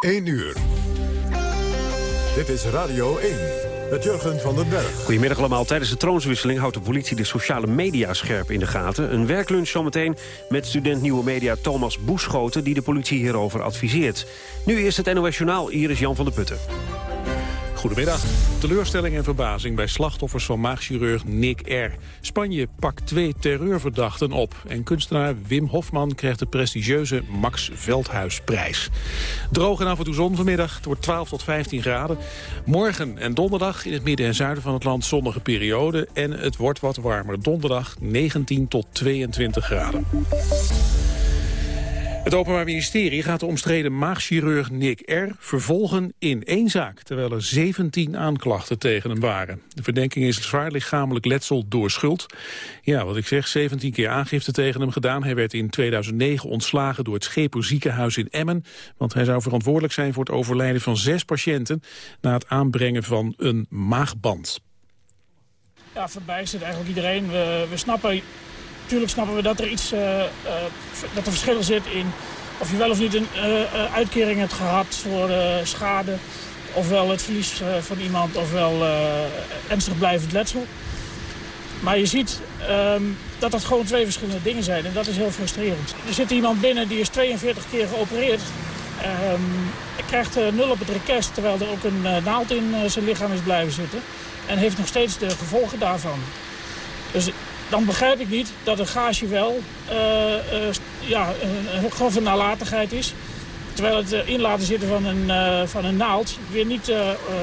1 uur. Dit is Radio 1 met Jurgen van den Berg. Goedemiddag allemaal. Tijdens de troonswisseling houdt de politie de sociale media scherp in de gaten. Een werklunch zometeen met student Nieuwe Media Thomas Boeschoten... die de politie hierover adviseert. Nu eerst het NOS Journaal. Hier is Jan van der Putten. Goedemiddag. Teleurstelling en verbazing bij slachtoffers van maagchirurg Nick R. Spanje pakt twee terreurverdachten op. En kunstenaar Wim Hofman krijgt de prestigieuze Max Veldhuisprijs. Droog en af en toe zon vanmiddag. Het wordt 12 tot 15 graden. Morgen en donderdag in het midden en zuiden van het land zonnige periode. En het wordt wat warmer. Donderdag 19 tot 22 graden. Het Openbaar Ministerie gaat de omstreden maagchirurg Nick R. vervolgen in één zaak, terwijl er 17 aanklachten tegen hem waren. De verdenking is zwaar lichamelijk letsel door schuld. Ja, wat ik zeg, 17 keer aangifte tegen hem gedaan. Hij werd in 2009 ontslagen door het Scheper ziekenhuis in Emmen, want hij zou verantwoordelijk zijn voor het overlijden van zes patiënten na het aanbrengen van een maagband. Ja, verbijstert eigenlijk iedereen. We, we snappen natuurlijk snappen we dat er iets uh, uh, dat er verschil zit in of je wel of niet een uh, uitkering hebt gehad voor schade. Ofwel het verlies van iemand, ofwel ernstig blijvend letsel. Maar je ziet um, dat dat gewoon twee verschillende dingen zijn. En dat is heel frustrerend. Er zit iemand binnen die is 42 keer geopereerd. Um, krijgt nul op het request, terwijl er ook een naald in zijn lichaam is blijven zitten. En heeft nog steeds de gevolgen daarvan. Dus dan begrijp ik niet dat een gage wel uh, uh, ja, een grove nalatigheid is. Terwijl het uh, in laten zitten van een, van een naald weer niet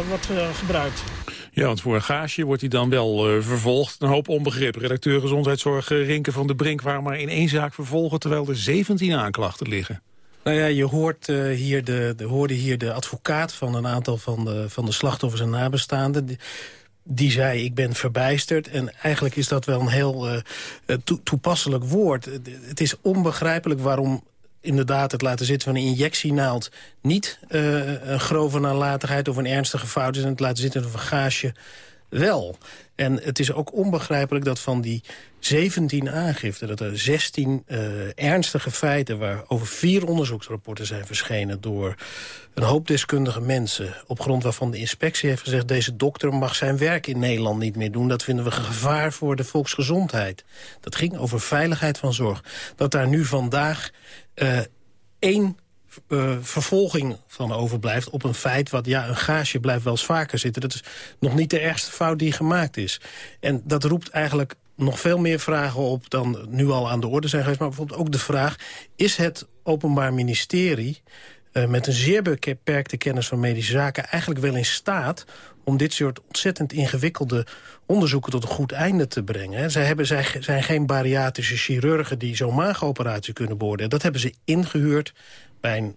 wordt gebruikt. Ja, want voor een gaasje wordt hij dan wel vervolgd. Een hoop onbegrip. Redacteur Gezondheidszorg Rinke van de Brink... waar maar in één zaak vervolgen terwijl er 17 aanklachten liggen. Nou ja, je hoort, hier de, de, hoorde hier de advocaat van een aantal van de, van de slachtoffers en nabestaanden die zei, ik ben verbijsterd. En eigenlijk is dat wel een heel uh, toepasselijk woord. Het is onbegrijpelijk waarom inderdaad het laten zitten van een injectienaald... niet een grove nalatigheid of een ernstige fout is... en het laten zitten van een gaasje wel. En het is ook onbegrijpelijk dat van die 17 aangiften... dat er 16 uh, ernstige feiten... waar over vier onderzoeksrapporten zijn verschenen... door een hoop deskundige mensen... op grond waarvan de inspectie heeft gezegd... deze dokter mag zijn werk in Nederland niet meer doen. Dat vinden we gevaar voor de volksgezondheid. Dat ging over veiligheid van zorg. Dat daar nu vandaag uh, één uh, vervolging van overblijft op een feit... wat ja, een gaasje blijft wel eens vaker zitten. Dat is nog niet de ergste fout die gemaakt is. En dat roept eigenlijk nog veel meer vragen op dan nu al aan de orde zijn geweest. Maar bijvoorbeeld ook de vraag, is het Openbaar Ministerie... Uh, met een zeer beperkte kennis van medische zaken... eigenlijk wel in staat om dit soort ontzettend ingewikkelde onderzoeken tot een goed einde te brengen. Zij, hebben, zij zijn geen bariatrische chirurgen die zo'n maagoperatie kunnen beoordelen. Dat hebben ze ingehuurd een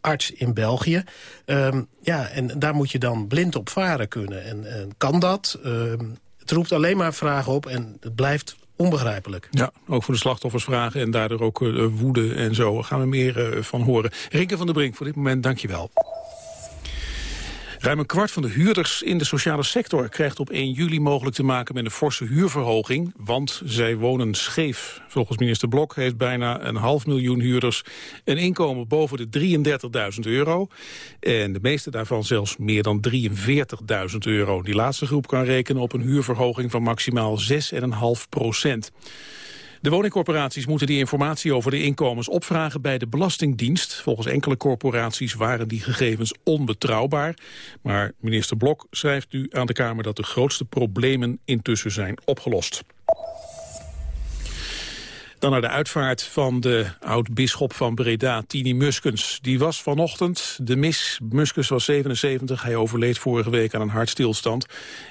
arts in België. Um, ja, en daar moet je dan blind op varen kunnen. En, en kan dat? Um, het roept alleen maar vragen op en het blijft onbegrijpelijk. Ja, ook voor de slachtoffers vragen en daardoor ook uh, woede en zo. Daar gaan we meer uh, van horen. Rinke van der Brink, voor dit moment dank je wel. Ruim een kwart van de huurders in de sociale sector krijgt op 1 juli mogelijk te maken met een forse huurverhoging, want zij wonen scheef. Volgens minister Blok heeft bijna een half miljoen huurders een inkomen boven de 33.000 euro. En de meeste daarvan zelfs meer dan 43.000 euro. Die laatste groep kan rekenen op een huurverhoging van maximaal 6,5 procent. De woningcorporaties moeten die informatie over de inkomens opvragen bij de Belastingdienst. Volgens enkele corporaties waren die gegevens onbetrouwbaar. Maar minister Blok schrijft nu aan de Kamer dat de grootste problemen intussen zijn opgelost. Dan naar de uitvaart van de oud-bisschop van Breda, Tini Muskens. Die was vanochtend, de mis. Muskens was 77, hij overleed vorige week aan een hartstilstand.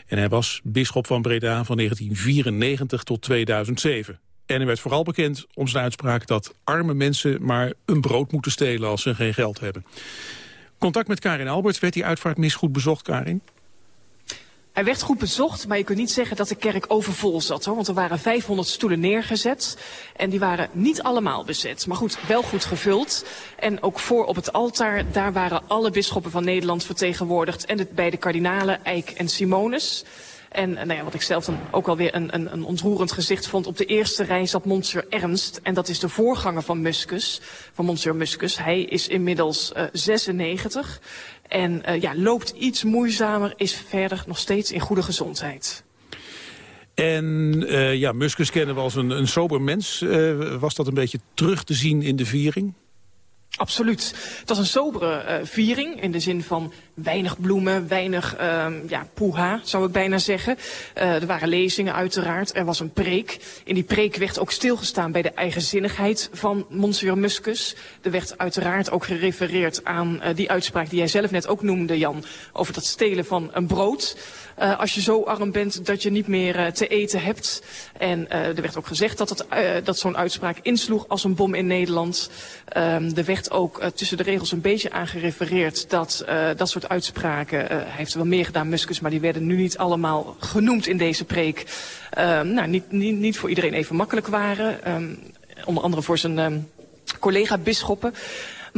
En hij was bisschop van Breda van 1994 tot 2007. En hij werd vooral bekend om zijn uitspraak dat arme mensen maar een brood moeten stelen als ze geen geld hebben. Contact met Karin Alberts. Werd die uitvaartmis goed bezocht, Karin? Hij werd goed bezocht, maar je kunt niet zeggen dat de kerk overvol zat. Hoor, want er waren 500 stoelen neergezet en die waren niet allemaal bezet. Maar goed, wel goed gevuld. En ook voor op het altaar, daar waren alle bisschoppen van Nederland vertegenwoordigd. En de beide kardinalen, Eijk en Simonis. En nou ja, wat ik zelf dan ook alweer een, een, een ontroerend gezicht vond... op de eerste rij zat Monsieur Ernst. En dat is de voorganger van Muskus, van Monsieur Muskus. Hij is inmiddels uh, 96 en uh, ja, loopt iets moeizamer, is verder nog steeds in goede gezondheid. En uh, ja, Muskus kennen we als een, een sober mens. Was dat een beetje terug te zien in de viering? Absoluut. Het was een sobere uh, viering in de zin van weinig bloemen, weinig uh, ja, poeha, zou ik bijna zeggen. Uh, er waren lezingen uiteraard, er was een preek. In die preek werd ook stilgestaan bij de eigenzinnigheid van Monsieur Muscus. Er werd uiteraard ook gerefereerd aan uh, die uitspraak die jij zelf net ook noemde, Jan, over dat stelen van een brood. Uh, als je zo arm bent dat je niet meer uh, te eten hebt. En uh, er werd ook gezegd dat, dat zo'n uitspraak insloeg als een bom in Nederland. Um, er werd ook tussen de regels een beetje aan gerefereerd dat dat soort uitspraken, hij heeft er wel meer gedaan, Muskus, maar die werden nu niet allemaal genoemd in deze preek. Um, nou, niet, niet, niet voor iedereen even makkelijk waren. Um, onder andere voor zijn collega-bisschoppen.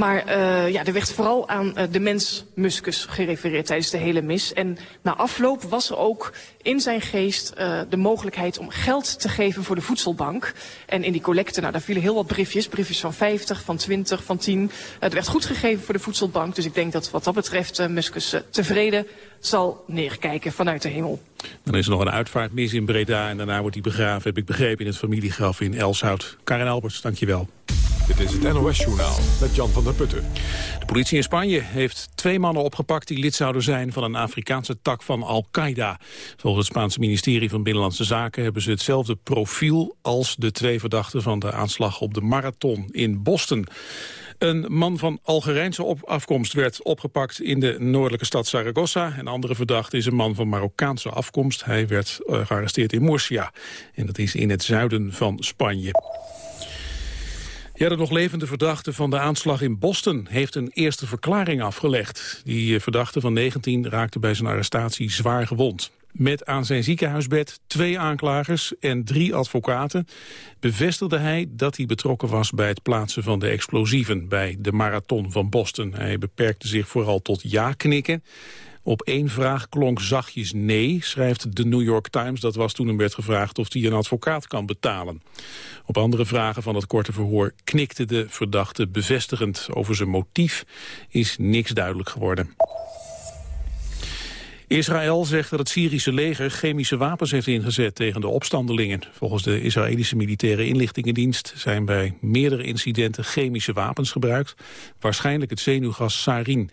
Maar uh, ja, er werd vooral aan uh, de mens Muscus gerefereerd tijdens de hele mis. En na afloop was er ook in zijn geest uh, de mogelijkheid om geld te geven voor de voedselbank. En in die collecte, nou, daar vielen heel wat briefjes. Briefjes van 50, van 20, van 10. er werd goed gegeven voor de voedselbank. Dus ik denk dat wat dat betreft Muscus tevreden zal neerkijken vanuit de hemel. Dan is er nog een uitvaartmis in Breda en daarna wordt hij begraven, heb ik begrepen, in het familiegraf in Elshout. Karin Alberts, dankjewel. Dit is het NOS-journaal met Jan van der Putten. De politie in Spanje heeft twee mannen opgepakt... die lid zouden zijn van een Afrikaanse tak van Al-Qaeda. Volgens het Spaanse ministerie van Binnenlandse Zaken... hebben ze hetzelfde profiel als de twee verdachten... van de aanslag op de marathon in Boston. Een man van Algerijnse afkomst werd opgepakt in de noordelijke stad Zaragoza. Een andere verdachte is een man van Marokkaanse afkomst. Hij werd uh, gearresteerd in Murcia. En dat is in het zuiden van Spanje. Ja, de nog levende verdachte van de aanslag in Boston heeft een eerste verklaring afgelegd. Die verdachte van 19 raakte bij zijn arrestatie zwaar gewond. Met aan zijn ziekenhuisbed twee aanklagers en drie advocaten bevestigde hij dat hij betrokken was bij het plaatsen van de explosieven bij de marathon van Boston. Hij beperkte zich vooral tot ja-knikken. Op één vraag klonk zachtjes nee, schrijft de New York Times. Dat was toen hem werd gevraagd of hij een advocaat kan betalen. Op andere vragen van het korte verhoor knikte de verdachte bevestigend. Over zijn motief is niks duidelijk geworden. Israël zegt dat het Syrische leger chemische wapens heeft ingezet tegen de opstandelingen. Volgens de Israëlische militaire inlichtingendienst zijn bij meerdere incidenten chemische wapens gebruikt. Waarschijnlijk het zenuwgas sarin.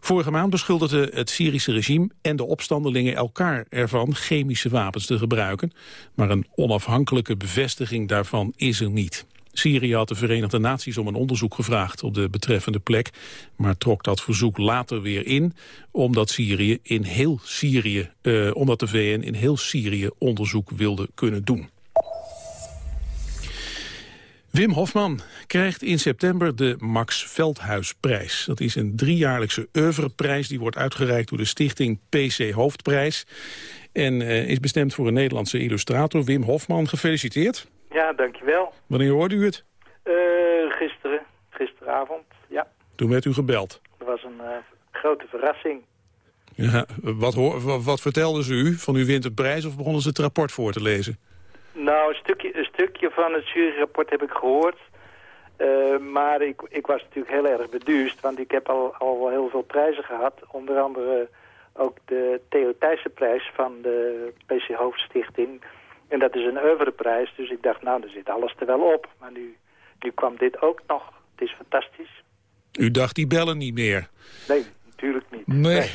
Vorige maand beschuldigden het Syrische regime en de opstandelingen elkaar ervan chemische wapens te gebruiken. Maar een onafhankelijke bevestiging daarvan is er niet. Syrië had de Verenigde Naties om een onderzoek gevraagd op de betreffende plek, maar trok dat verzoek later weer in, omdat, Syrië in heel Syrië, eh, omdat de VN in heel Syrië onderzoek wilde kunnen doen. Wim Hofman krijgt in september de Max Veldhuisprijs. Dat is een driejaarlijkse oeuvreprijs die wordt uitgereikt door de stichting PC Hoofdprijs. En uh, is bestemd voor een Nederlandse illustrator. Wim Hofman, gefeliciteerd. Ja, dankjewel. Wanneer hoorde u het? Uh, gisteren, gisteravond, ja. Toen werd u gebeld? Dat was een uh, grote verrassing. Ja, wat, wat, wat vertelden ze u? Van u wint prijs of begonnen ze het rapport voor te lezen? Nou, een stukje, een stukje van het juryrapport heb ik gehoord. Uh, maar ik, ik was natuurlijk heel erg beduust, want ik heb al, al wel heel veel prijzen gehad. Onder andere ook de Theo Thijssenprijs van de PC Hoofdstichting. En dat is een oeuvreprijs, dus ik dacht, nou, er zit alles er wel op. Maar nu, nu kwam dit ook nog. Het is fantastisch. U dacht, die bellen niet meer? Nee, natuurlijk niet. Nee. nee.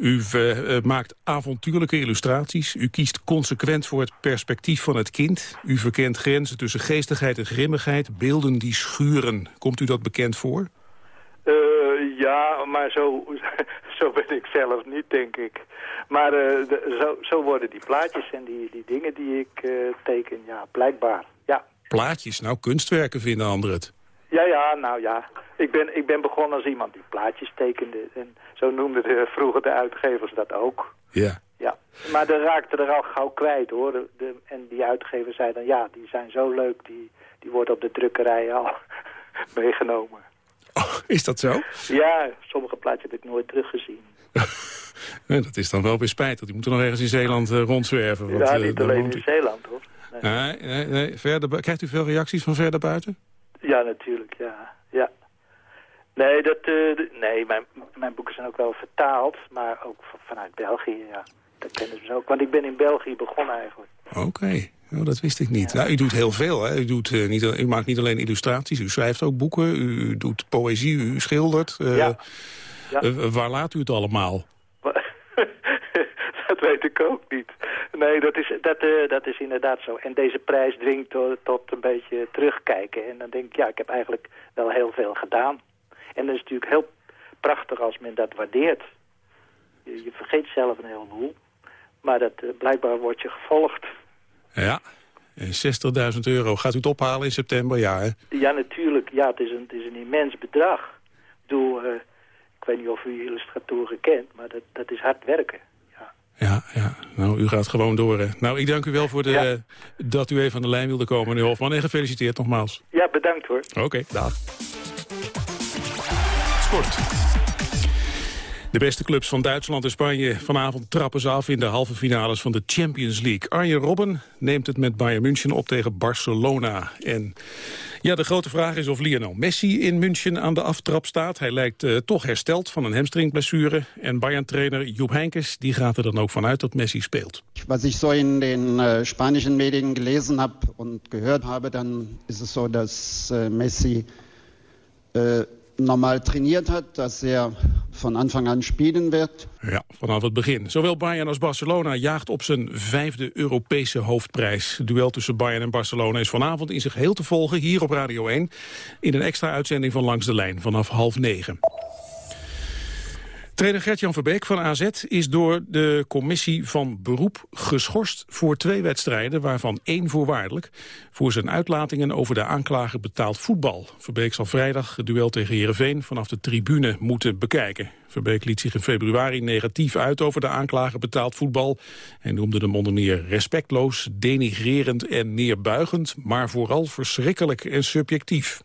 U uh, maakt avontuurlijke illustraties. U kiest consequent voor het perspectief van het kind. U verkent grenzen tussen geestigheid en grimmigheid. Beelden die schuren. Komt u dat bekend voor? Uh, ja, maar zo, zo ben ik zelf niet, denk ik. Maar uh, de, zo, zo worden die plaatjes en die, die dingen die ik teken, ja, blijkbaar. Ja. Plaatjes? Nou, kunstwerken vinden anderen het. Ja, ja, nou ja. Ik ben, ik ben begonnen als iemand die plaatjes tekende. En zo noemden de, vroeger de uitgevers dat ook. Ja. Ja, maar de raakte er al gauw kwijt hoor. De, en die uitgever zei dan, ja, die zijn zo leuk, die, die worden op de drukkerij al meegenomen. Oh, is dat zo? Ja, sommige plaatjes heb ik nooit teruggezien. dat is dan wel weer spijtig. Die moeten nog ergens in Zeeland uh, rondzwerven. Want, ja, niet alleen in Zeeland, hoor. Nee. Nee, nee, verder, krijgt u veel reacties van verder buiten? Ja, natuurlijk, ja. ja. Nee, dat, nee mijn, mijn boeken zijn ook wel vertaald, maar ook vanuit België, ja. Dat kennen ze ook, want ik ben in België begonnen eigenlijk. Oké. Oh, dat wist ik niet. Nou, u doet heel veel. Hè? U, doet, uh, niet, u maakt niet alleen illustraties, u schrijft ook boeken, u doet poëzie, u schildert. Uh, ja. ja. Uh, waar laat u het allemaal? Dat weet ik ook niet. Nee, dat is, dat, dat is inderdaad zo. En deze prijs dringt tot, tot een beetje terugkijken. En dan denk ik, ja, ik heb eigenlijk wel heel veel gedaan. En dat is natuurlijk heel prachtig als men dat waardeert. Je, je vergeet zelf een heleboel. Maar dat, blijkbaar wordt je gevolgd. Ja, 60.000 euro. Gaat u het ophalen in september? Ja, hè? Ja, natuurlijk. Ja, het is een, het is een immens bedrag. Ik bedoel, uh, ik weet niet of u illustratoren kent, maar dat, dat is hard werken. Ja. ja. Nou, u gaat gewoon door. Hè. Nou, ik dank u wel voor de, ja. dat u even aan de lijn wilde komen, meneer Hofman. En gefeliciteerd nogmaals. Ja, bedankt hoor. Oké, okay, dag. Sport. De beste clubs van Duitsland en Spanje vanavond trappen ze af in de halve finales van de Champions League. Arjen Robben neemt het met Bayern München op tegen Barcelona. En ja, de grote vraag is of Lionel Messi in München aan de aftrap staat. Hij lijkt uh, toch hersteld van een hamstringblessure. En Bayern-trainer Joep Heynckes die gaat er dan ook vanuit dat Messi speelt. Wat ik zo in de uh, Spanischen Medien gelezen heb en gehoord heb, dan is het zo dat uh, Messi normaal trainiert hat, dass er van Anfang aan spelen werd. Ja, vanaf het begin. Zowel Bayern als Barcelona jaagt op zijn vijfde Europese hoofdprijs. Het duel tussen Bayern en Barcelona is vanavond in zich heel te volgen hier op Radio 1... in een extra uitzending van Langs de Lijn vanaf half negen. Trainer Gert-Jan Verbeek van AZ is door de commissie van beroep geschorst voor twee wedstrijden, waarvan één voorwaardelijk, voor zijn uitlatingen over de aanklager betaald voetbal. Verbeek zal vrijdag het duel tegen Heerenveen vanaf de tribune moeten bekijken. Verbeek liet zich in februari negatief uit over de aanklager betaald voetbal en noemde hem onder meer respectloos, denigrerend en neerbuigend, maar vooral verschrikkelijk en subjectief.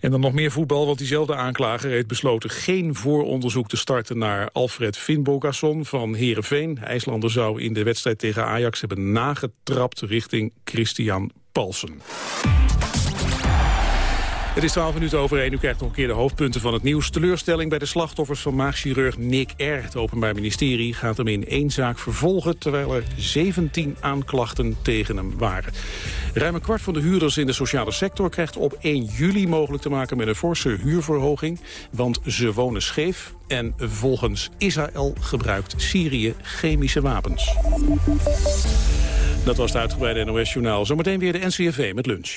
En dan nog meer voetbal, want diezelfde aanklager heeft besloten geen vooronderzoek te starten naar Alfred Finnbogason van Heerenveen. IJslander zou in de wedstrijd tegen Ajax hebben nagetrapt richting Christian Palsen. Het is 12 minuten over 1. U krijgt nog een keer de hoofdpunten van het nieuws. Teleurstelling bij de slachtoffers van maagchirurg Nick R. Het Openbaar Ministerie gaat hem in één zaak vervolgen... terwijl er 17 aanklachten tegen hem waren. Ruim een kwart van de huurders in de sociale sector... krijgt op 1 juli mogelijk te maken met een forse huurverhoging. Want ze wonen scheef. En volgens Israël gebruikt Syrië chemische wapens. Dat was het uitgebreide NOS-journaal. Zometeen weer de NCRV met lunch.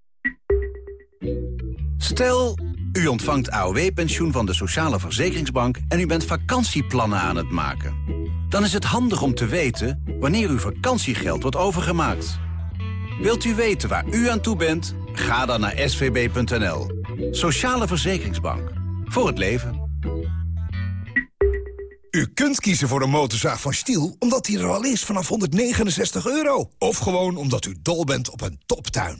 Stel, u ontvangt AOW-pensioen van de Sociale Verzekeringsbank... en u bent vakantieplannen aan het maken. Dan is het handig om te weten wanneer uw vakantiegeld wordt overgemaakt. Wilt u weten waar u aan toe bent? Ga dan naar svb.nl. Sociale Verzekeringsbank. Voor het leven. U kunt kiezen voor een motorzaag van Stiel omdat die er al is vanaf 169 euro. Of gewoon omdat u dol bent op een toptuin.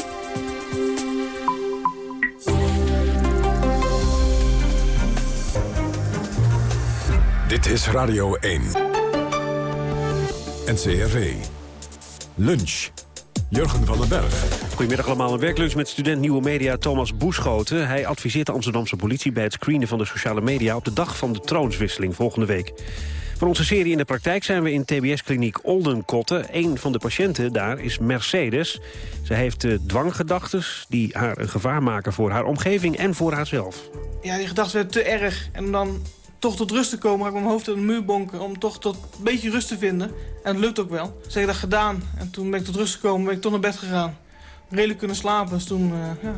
Dit is Radio 1. NCRV. Lunch. Jurgen van den Berg. Goedemiddag allemaal. Een werklunch met student Nieuwe Media Thomas Boeschoten. Hij adviseert de Amsterdamse politie bij het screenen van de sociale media... op de dag van de troonswisseling volgende week. Voor onze serie in de praktijk zijn we in TBS-kliniek Oldenkotten. Een van de patiënten daar is Mercedes. Ze heeft uh, dwanggedachtes die haar een gevaar maken voor haar omgeving en voor haarzelf. Ja, die gedachten werden te erg. En dan toch tot rust te komen, ga ik mijn hoofd in de muur bonken... om toch tot een beetje rust te vinden. En dat lukt ook wel. Dus ik dat gedaan. En toen ben ik tot rust gekomen, ben ik toch naar bed gegaan. Redelijk kunnen slapen, dus toen, uh, ja...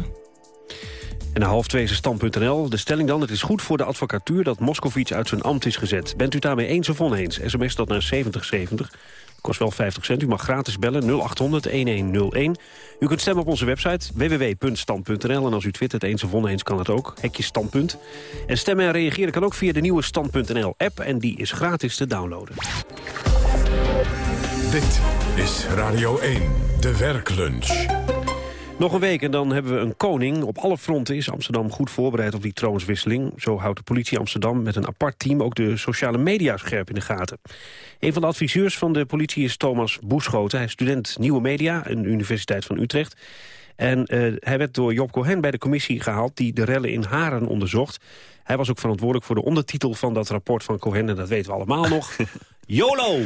En na half twee is stand.nl. De stelling dan, het is goed voor de advocatuur dat Moscovici uit zijn ambt is gezet. Bent u daarmee eens of oneens? SMS dat naar 7070. Kost wel 50 cent. U mag gratis bellen 0800-1101. U kunt stemmen op onze website www.stand.nl. En als u twittert eens of oneens kan het ook. Hekje standpunt. En stemmen en reageren kan ook via de nieuwe stand.nl app. En die is gratis te downloaden. Dit is Radio 1, de werklunch. Nog een week en dan hebben we een koning. Op alle fronten is Amsterdam goed voorbereid op die troonswisseling. Zo houdt de politie Amsterdam met een apart team ook de sociale media scherp in de gaten. Een van de adviseurs van de politie is Thomas Boeschoten. Hij is student Nieuwe Media aan de Universiteit van Utrecht. En uh, hij werd door Job Cohen bij de commissie gehaald die de rellen in Haren onderzocht. Hij was ook verantwoordelijk voor de ondertitel van dat rapport van Cohen. En dat weten we allemaal nog. YOLO!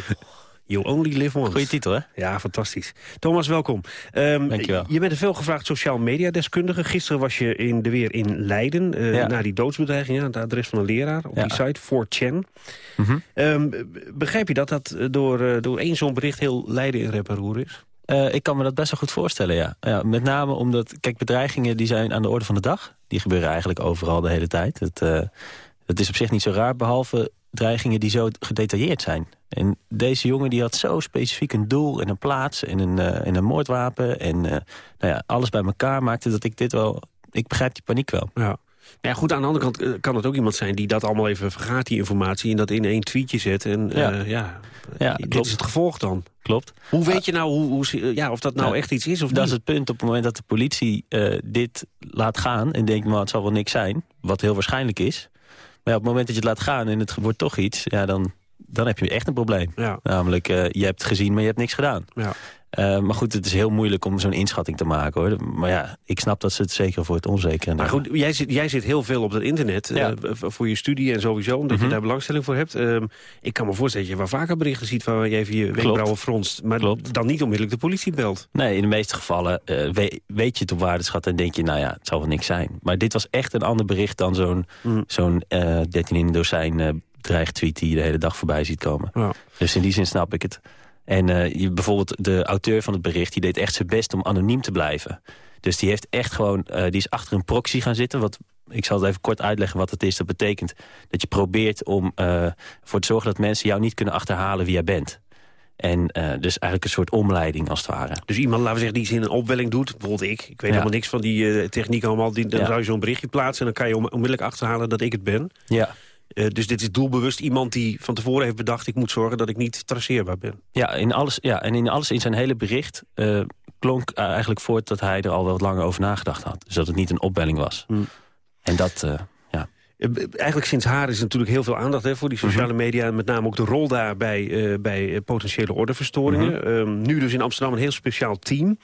You only live once. Goeie titel, hè? Ja, fantastisch. Thomas, welkom. Um, Dankjewel. Je bent een veelgevraagd sociaal media deskundige. Gisteren was je in de weer in Leiden. Uh, ja. Na die doodsbedreiging, ja, het adres van een leraar op ja. die site, 4chan. Mm -hmm. um, begrijp je dat dat door, uh, door één zo'n bericht heel Leiden in rep en roer is? Uh, ik kan me dat best wel goed voorstellen, ja. ja. Met name omdat, kijk, bedreigingen die zijn aan de orde van de dag. Die gebeuren eigenlijk overal de hele tijd. Het, het is op zich niet zo raar, behalve dreigingen die zo gedetailleerd zijn. En deze jongen die had zo specifiek een doel en een plaats en een, uh, en een moordwapen. En uh, nou ja, alles bij elkaar maakte dat ik dit wel... Ik begrijp die paniek wel. Ja. Ja, goed, aan de andere kant kan het ook iemand zijn die dat allemaal even vergaat, die informatie, en dat in één tweetje zet. En ja, uh, ja, ja dit klopt. is het gevolg dan. Klopt. Hoe weet je nou hoe, hoe, ja, of dat nou echt iets is of Dat niet? is het punt op het moment dat de politie dit laat gaan en denkt, maar het zal wel niks zijn, wat heel waarschijnlijk is. Maar ja, op het moment dat je het laat gaan en het wordt toch iets, ja, dan, dan heb je echt een probleem. Ja. Namelijk, uh, je hebt gezien, maar je hebt niks gedaan. Ja. Uh, maar goed, het is heel moeilijk om zo'n inschatting te maken. hoor. Maar ja, ik snap dat ze het zeker voor het onzeker Maar goed, jij zit, jij zit heel veel op het internet ja. uh, voor je studie en sowieso, omdat mm -hmm. je daar belangstelling voor hebt. Uh, ik kan me voorstellen dat je wel vaker berichten ziet waar je even je wenkbrauwen fronst. Maar Klopt. dan niet onmiddellijk de politie belt. Nee, in de meeste gevallen weet, weet je het op waarde schat en denk je, nou ja, het zal wel niks zijn. Maar dit was echt een ander bericht dan zo'n mm. zo'n 13 in een dozijn dreigtweet die je de hele dag voorbij ziet komen. Ja. Dus in die zin snap ik het. En uh, je, bijvoorbeeld de auteur van het bericht... die deed echt zijn best om anoniem te blijven. Dus die heeft echt gewoon... Uh, die is achter een proxy gaan zitten. Wat, ik zal het even kort uitleggen wat het is. Dat betekent dat je probeert om uh, voor te zorgen... dat mensen jou niet kunnen achterhalen wie jij bent. En uh, dus eigenlijk een soort omleiding als het ware. Dus iemand, laten we zeggen, die in een opwelling doet. Bijvoorbeeld ik. Ik weet ja. helemaal niks van die uh, techniek allemaal. Die, dan ja. zou je zo'n berichtje plaatsen... en dan kan je onmiddellijk achterhalen dat ik het ben. Ja. Uh, dus dit is doelbewust iemand die van tevoren heeft bedacht... ik moet zorgen dat ik niet traceerbaar ben. Ja, in alles, ja en in alles in zijn hele bericht uh, klonk uh, eigenlijk voort... dat hij er al wat langer over nagedacht had. Dus dat het niet een opbelling was. Hmm. En dat, ja... Eigenlijk sinds haar is natuurlijk heel veel aandacht hè, voor die sociale Mhm. media... en met name ook de rol daarbij bij potentiële ordeverstoringen. Mhm. Um, nu dus in Amsterdam een heel speciaal team.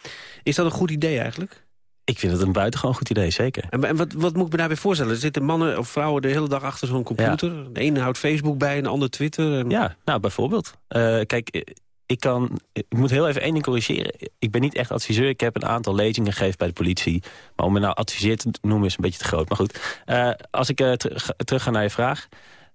Is dat een goed idee eigenlijk? Ik vind het een buitengewoon goed idee, zeker. En, en wat, wat moet ik me daarbij voorstellen? Er zitten mannen of vrouwen de hele dag achter zo'n computer. Ja. De ene houdt Facebook bij, en de ander Twitter. En... Ja, nou bijvoorbeeld. Uh, kijk, ik, kan, ik moet heel even één ding corrigeren. Ik ben niet echt adviseur. Ik heb een aantal lezingen gegeven bij de politie. Maar om me nou adviseer te noemen is een beetje te groot. Maar goed, uh, als ik uh, terug, terug ga naar je vraag...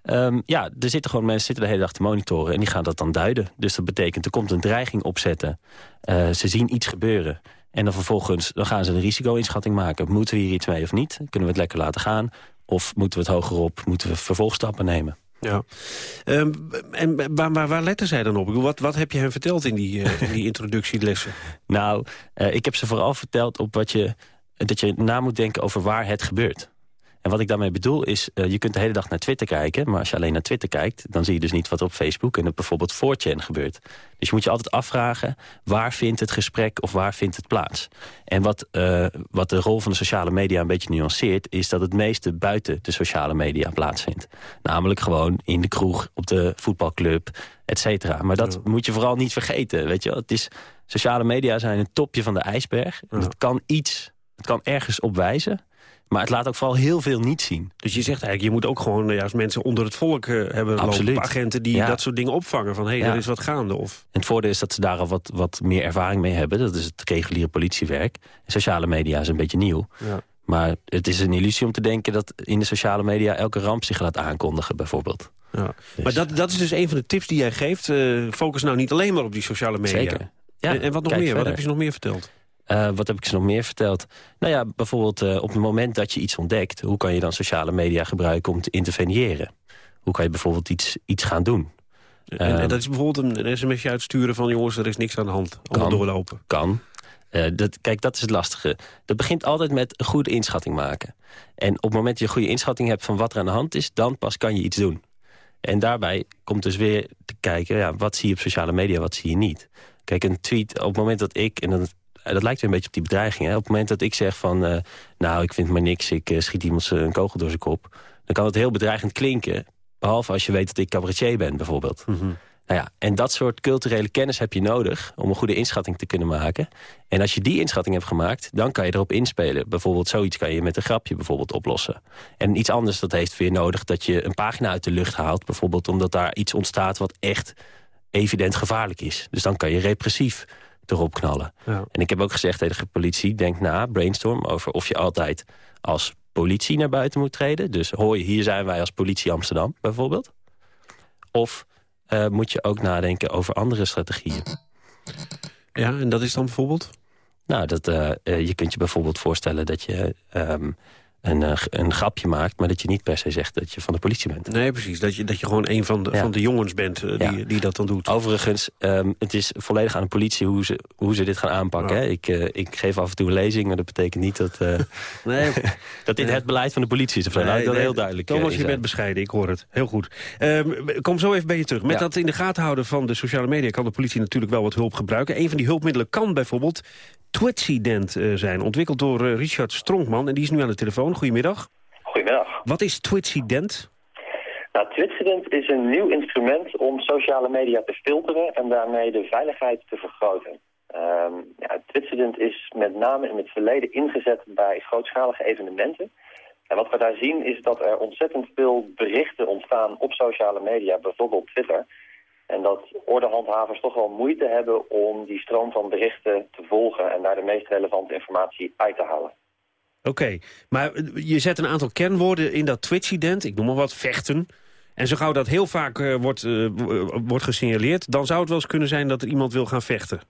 Um, ja, er zitten gewoon mensen zitten de hele dag te monitoren... en die gaan dat dan duiden. Dus dat betekent, er komt een dreiging opzetten. Uh, ze zien iets gebeuren. En dan vervolgens dan gaan ze een risico-inschatting maken. Moeten we hier iets mee of niet? Kunnen we het lekker laten gaan? Of moeten we het hogerop? Moeten we vervolgstappen nemen? Ja. Um, en waar, waar, waar letten zij dan op? Wat, wat heb je hen verteld in die, uh, in die introductielessen? nou, uh, ik heb ze vooral verteld op wat je, dat je na moet denken over waar het gebeurt. En wat ik daarmee bedoel is, uh, je kunt de hele dag naar Twitter kijken... maar als je alleen naar Twitter kijkt, dan zie je dus niet wat er op Facebook... en op bijvoorbeeld 4chan gebeurt. Dus je moet je altijd afvragen, waar vindt het gesprek of waar vindt het plaats? En wat, uh, wat de rol van de sociale media een beetje nuanceert... is dat het meeste buiten de sociale media plaatsvindt. Namelijk gewoon in de kroeg, op de voetbalclub, et cetera. Maar dat moet je vooral niet vergeten, weet je Het is, sociale media zijn een topje van de ijsberg. Ja. Het kan iets, het kan ergens op wijzen... Maar het laat ook vooral heel veel niet zien. Dus je zegt eigenlijk, je moet ook gewoon juist mensen onder het volk uh, hebben Absoluut. lopen. Agenten die dat soort dingen opvangen. Van, hé, hey, er is wat gaande. Of... En het voordeel is dat ze daar al wat, wat meer ervaring mee hebben. Dat is het reguliere politiewerk. En sociale media is een beetje nieuw. Ja. Maar het is een illusie om te denken dat in de sociale media elke ramp zich laat aankondigen, bijvoorbeeld. Ja. Dus. Maar dat, dat is dus een van de tips die jij geeft. Uh, focus nou niet alleen maar op die sociale media. Zeker. Ja, en, en wat nog meer? Verder. Wat heb je nog meer verteld? Uh, wat heb ik ze nog meer verteld? Nou ja, bijvoorbeeld uh, op het moment dat je iets ontdekt... hoe kan je dan sociale media gebruiken om te interveneren? Hoe kan je bijvoorbeeld iets, iets gaan doen? En, uh, en dat is bijvoorbeeld een sms'je uitsturen van... jongens, er is niks aan de hand, kan, doorlopen. Kan. dat, kijk, dat is het lastige. Dat begint altijd met een goede inschatting maken. En op het moment dat je een goede inschatting hebt van wat er aan de hand is... dan pas kan je iets doen. En daarbij komt dus weer te kijken... Ja, wat zie je op sociale media, wat zie je niet? Kijk, een tweet, op het moment dat ik... en dat dat lijkt weer een beetje op die bedreiging. Hè? Op het moment dat ik zeg van, uh, nou, ik vind maar niks... ik uh, schiet iemand een kogel door zijn kop... dan kan het heel bedreigend klinken. Behalve als je weet dat ik cabaretier ben, bijvoorbeeld. Mm -hmm. Nou ja, en dat soort culturele kennis heb je nodig... om een goede inschatting te kunnen maken. En als je die inschatting hebt gemaakt, dan kan je erop inspelen. Bijvoorbeeld zoiets kan je met een grapje bijvoorbeeld oplossen. En iets anders, dat heeft weer nodig dat je een pagina uit de lucht haalt. Bijvoorbeeld omdat daar iets ontstaat wat echt evident gevaarlijk is. Dus dan kan je repressief erop knallen. Ja. En ik heb ook gezegd tegen de politie, denk na, brainstorm... over of je altijd als politie naar buiten moet treden. Dus je, hier zijn wij als politie Amsterdam bijvoorbeeld. Of uh, moet je ook nadenken over andere strategieën. Ja, en dat is dan bijvoorbeeld? Nou, dat, uh, uh, je kunt je bijvoorbeeld voorstellen dat je... Um, een, uh, een grapje maakt... maar dat je niet per se zegt dat je van de politie bent. Nee, precies. Dat je, dat je gewoon een van de, ja. van de jongens bent uh, die, ja. die dat dan doet. Overigens, um, het is volledig aan de politie hoe ze, hoe ze dit gaan aanpakken. Hè? Ik, uh, ik geef af en toe een lezing, maar dat betekent niet dat, nee. dat dit het beleid van de politie is. Of nee, dat nee, heel duidelijk Thomas, je bent bescheiden, ik hoor het. Heel goed. Um, kom zo even bij je terug. Met dat in de gaten houden van de sociale media... kan de politie natuurlijk wel wat hulp gebruiken. Een van die hulpmiddelen kan bijvoorbeeld Twitsident zijn. Ontwikkeld door Richard Stronkman. En die is nu aan de telefoon. Goedemiddag. Goedemiddag. Wat is Twitchident? Nou, is een nieuw instrument om sociale media te filteren en daarmee de veiligheid te vergroten. Um, ja, Twitchident is met name in het verleden ingezet bij grootschalige evenementen. En wat we daar zien is dat er ontzettend veel berichten ontstaan op sociale media, bijvoorbeeld Twitter. En dat ordehandhavers toch wel moeite hebben om die stroom van berichten te volgen en daar de meest relevante informatie uit te halen. Oké, maar je zet een aantal kernwoorden in dat Twitch-ident. Ik noem maar wat, vechten. En zo gauw dat heel vaak uh, wordt, uh, wordt gesignaleerd... dan zou het wel eens kunnen zijn dat er iemand wil gaan vechten.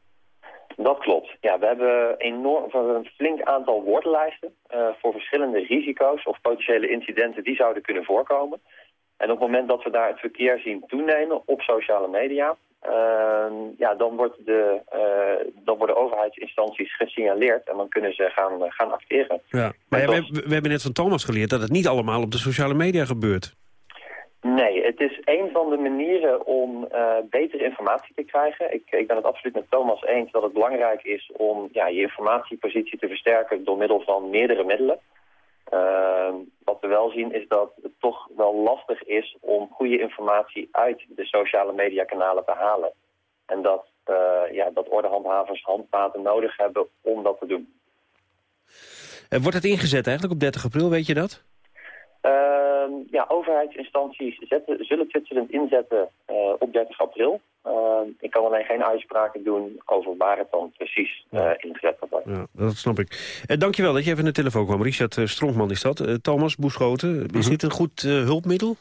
Dat klopt. Ja, we hebben enorm, een flink aantal woordenlijsten... Voor verschillende risico's of potentiële incidenten die zouden kunnen voorkomen. En op het moment dat we daar het verkeer zien toenemen op sociale media... Uh, ja, dan, wordt de, uh, dan worden overheidsinstanties gesignaleerd en dan kunnen ze gaan, uh, gaan acteren. Ja, maar ja, we, we, hebben net van Thomas geleerd dat het niet allemaal op de sociale media gebeurt. Nee, het is een van de manieren om betere informatie te krijgen. Ik, ik ben het absoluut met Thomas eens dat het belangrijk is om ja, je informatiepositie te versterken door middel van meerdere middelen. Uh, wat we wel zien is dat het toch wel lastig is om goede informatie uit de sociale mediakanalen te halen. En dat, uh, ja, dat ordehandhavers handvaten nodig hebben om dat te doen. En wordt het ingezet eigenlijk op 30 april, weet je dat? Uh, ja, overheidsinstanties zetten, zullen Twitterend inzetten uh, op 30 april. Uh, ik kan alleen geen uitspraken doen over waar het dan precies uh, ingezet wordt. Ja, dat snap ik. Uh, dankjewel dat je even in de telefoon kwam. Richard Stronkman is dat. Uh, Thomas Boeschoten, is dit een goed uh, hulpmiddel?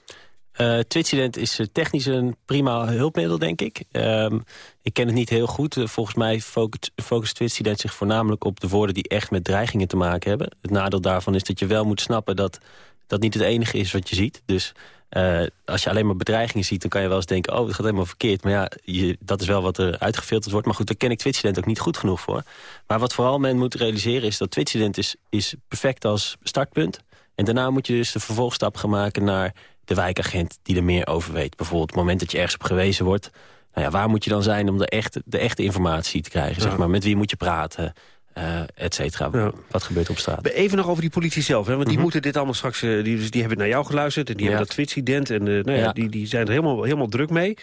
Uh, Twitchident is technisch een prima hulpmiddel, denk ik. Um, ik ken het niet heel goed. Uh, volgens mij focust, focust Twitchident zich voornamelijk op de woorden... die echt met dreigingen te maken hebben. Het nadeel daarvan is dat je wel moet snappen dat dat niet het enige is wat je ziet. Dus uh, als je alleen maar bedreigingen ziet, dan kan je wel eens denken... oh, het gaat helemaal verkeerd. Maar ja, je, dat is wel wat er uitgefilterd wordt. Maar goed, daar ken ik Twitchident ook niet goed genoeg voor. Maar wat vooral men moet realiseren is dat Twitchident is, is perfect als startpunt. En daarna moet je dus de vervolgstap gaan maken naar de wijkagent die er meer over weet. Bijvoorbeeld het moment dat je ergens op gewezen wordt... Nou ja, waar moet je dan zijn om de echte, de echte informatie te krijgen? Zeg maar? Met wie moet je praten? Uh, et cetera. Wat gebeurt op straat? Even nog over die politie zelf. Hè? Want die Mhm. moeten dit allemaal straks... eh, die, dus die hebben naar jou geluisterd. En die hebben dat Twitch-ident. En eh, nou ja. Die, die zijn er helemaal, helemaal druk mee.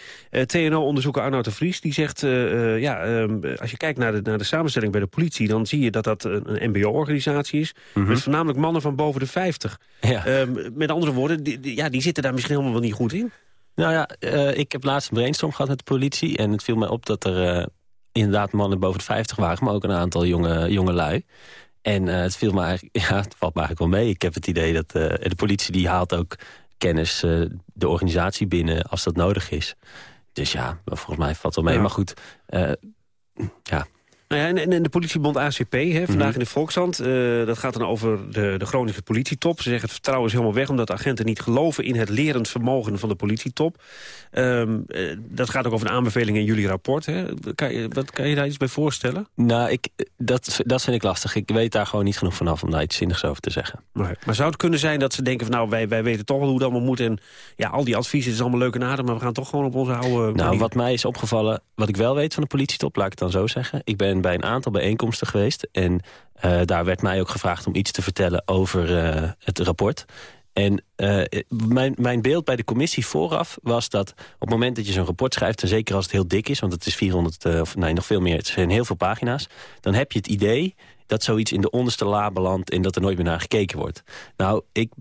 TNO-onderzoeker Arnoud de Vries die zegt... ja, ehm, als je kijkt naar de, naar de samenstelling bij de politie... dan zie je dat dat een, mbo-organisatie is. Mhm. Met voornamelijk mannen van boven de 50. Ehm, met andere woorden, die, die- ja, die zitten daar misschien helemaal wel niet goed in. Nou ja, ik heb laatst een brainstorm gehad met de politie. En het viel mij op dat er inderdaad mannen boven de 50 waren... maar ook een aantal jonge, jonge lui. En eh, het, viel me eigenlijk, ja, het valt me eigenlijk wel mee. Ik heb het idee dat eh, de politie die haalt ook kennis eh, de organisatie binnen... als dat nodig is. Dus ja, volgens mij valt het wel mee. Ja. Maar goed, ja... Nou ja, en, de politiebond ACP, hè, vandaag Mhm. in de Volkshand... eh, dat gaat dan over de, de Groningse politietop. Ze zeggen het vertrouwen is helemaal weg... omdat agenten niet geloven in het lerend vermogen van de politietop. Ehm, eh, dat gaat ook over de aanbevelingen in jullie rapport. Hè. Kan, je, wat, kan je daar iets bij voorstellen? Nou, ik, dat, dat vind ik lastig. Ik weet daar gewoon niet genoeg vanaf om daar iets zinnigs over te zeggen. Nee. Maar zou het kunnen zijn dat ze denken... van nou, wij, wij weten toch wel hoe het allemaal moet... en ja, al die adviezen is allemaal leuk en aardig... maar we gaan toch gewoon op onze oude Nou, manier. wat mij is opgevallen, wat ik wel weet van de politietop, laat ik het dan zo zeggen. Ik ben bij een aantal bijeenkomsten geweest en eh, daar werd mij ook gevraagd om iets te vertellen over eh, het rapport. En eh, mijn, mijn beeld bij de commissie vooraf was dat op het moment dat je zo'n rapport schrijft... en zeker als het heel dik is, want het is 400, eh, of nee, nog veel meer... het zijn heel veel pagina's, dan heb je het idee dat zoiets in de onderste la belandt... en dat er nooit meer naar gekeken wordt. Nou, ik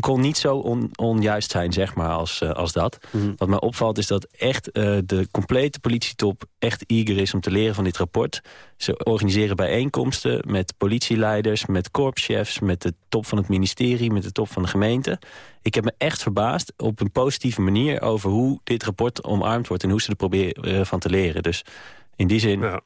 kon niet zo on- onjuist zijn, zeg maar, als, eh, als dat. Wat mij opvalt is dat echt eh, de complete politietop echt eager is om te leren van dit rapport. Ze organiseren bijeenkomsten met politieleiders, met korpschefs... met de top van het ministerie, met de top van de gemeente. Ik heb me echt verbaasd op een positieve manier... over hoe dit rapport omarmd wordt en hoe ze er proberen eh, van te leren. Dus in die zin...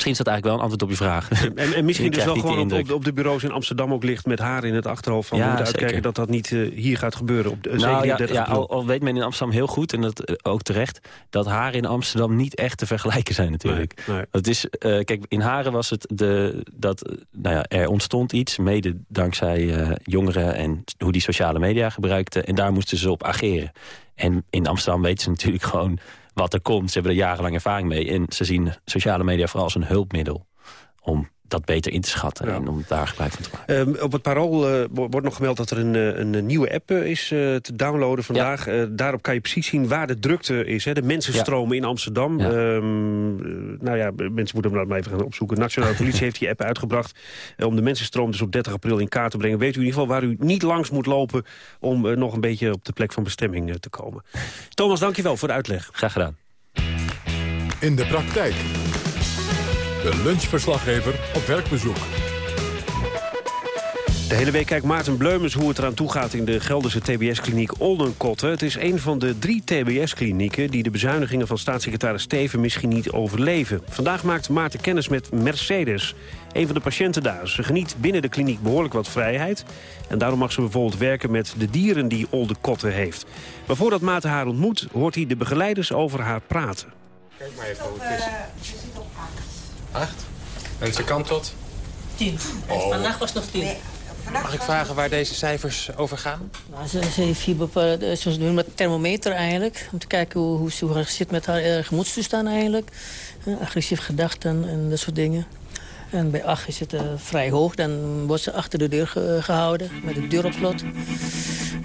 Misschien is dat eigenlijk wel een antwoord op je vraag. En, en misschien dus wel gewoon op, op, de- bureaus in Amsterdam ook ligt met haar in het achterhoofd. Van Ja, we moeten uitkijken dat dat niet eh, hier gaat gebeuren. Op de, Nou ja, 30 ja april. al, al weet men in Amsterdam heel goed, en dat eh, ook terecht... dat Haren in Amsterdam niet echt te vergelijken zijn natuurlijk. Het is, eh, kijk, in Haren was het de, dat nou ja, er ontstond iets... mede dankzij jongeren en hoe die sociale media gebruikten... en daar moesten ze op ageren. En in Amsterdam weten ze natuurlijk gewoon wat er komt. Ze hebben er jarenlang ervaring mee. En ze zien sociale media vooral als een hulpmiddel... om dat beter in te schatten en om daar gebruik van te maken. Ehm, op het Parool eh, wo- wordt nog gemeld dat er een, eh, een nieuwe app eh, is eh, te downloaden vandaag. Eh, daarop kan je precies zien waar de drukte is. Hè, de mensenstromen in Amsterdam. Ja. Ehm, eh, nou ja, mensen moeten hem maar even gaan opzoeken. Nationale Politie heeft die app uitgebracht... om de mensenstroom dus op 30 april in kaart te brengen. Weet u in ieder geval waar u niet langs moet lopen... om nog een beetje op de plek van bestemming te komen. Thomas, dankjewel voor de uitleg. Graag gedaan. In de praktijk. De lunchverslaggever op werkbezoek. De hele week kijkt Maarten Bleumens hoe het eraan toe gaat in de Gelderse TBS-kliniek Oldenkotte. Het is een van de drie TBS-klinieken die de bezuinigingen van staatssecretaris Steven misschien niet overleven. Vandaag maakt Maarten kennis met Mercedes, een van de patiënten daar. Ze geniet binnen de kliniek behoorlijk wat vrijheid. En daarom mag ze bijvoorbeeld werken met de dieren die Oldenkotte heeft. Maar voordat Maarten haar ontmoet, hoort hij de begeleiders over haar praten. Kijk maar even hoe het is. Acht? En ze kan tot? Tien. Oh. Vandaag was het nog tien. Mag ik vragen waar deze cijfers over gaan? Nou, ze, ze heeft hier bepaalde, ze doen met thermometer eigenlijk. Om te kijken hoe, hoe ze hoe het zit met haar eh, gemoedstoestand eigenlijk. Eh, agressief gedachten en dat soort dingen. En bij acht is het eh, vrij hoog. Dan wordt ze achter de deur ge- gehouden met de deur op slot.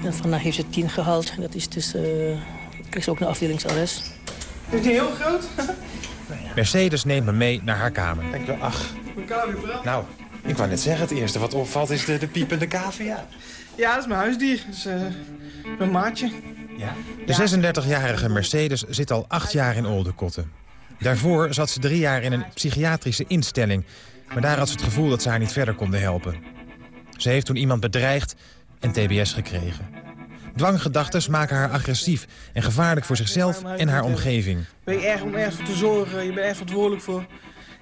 En vandaag heeft ze tien gehaald. Dat is dus, eh krijgt ze ook een afdelingsarrest. Is die heel groot? Mercedes neemt me mee naar haar kamer. Denk wel, ach. Nou, ik wou net zeggen, het eerste wat opvalt is de, de piepende cavia. Ja, dat is mijn huisdier. Dat is eh, mijn maatje. De 36-jarige Mercedes zit al acht jaar in Oldenkotten. Daarvoor zat ze drie jaar in een psychiatrische instelling. Maar daar had ze het gevoel dat ze haar niet verder konden helpen. Ze heeft toen iemand bedreigd en TBS gekregen. Dwanggedachten maken haar agressief en gevaarlijk voor zichzelf en haar omgeving. Ben je erg om ergens voor te zorgen. Je bent erg verantwoordelijk voor.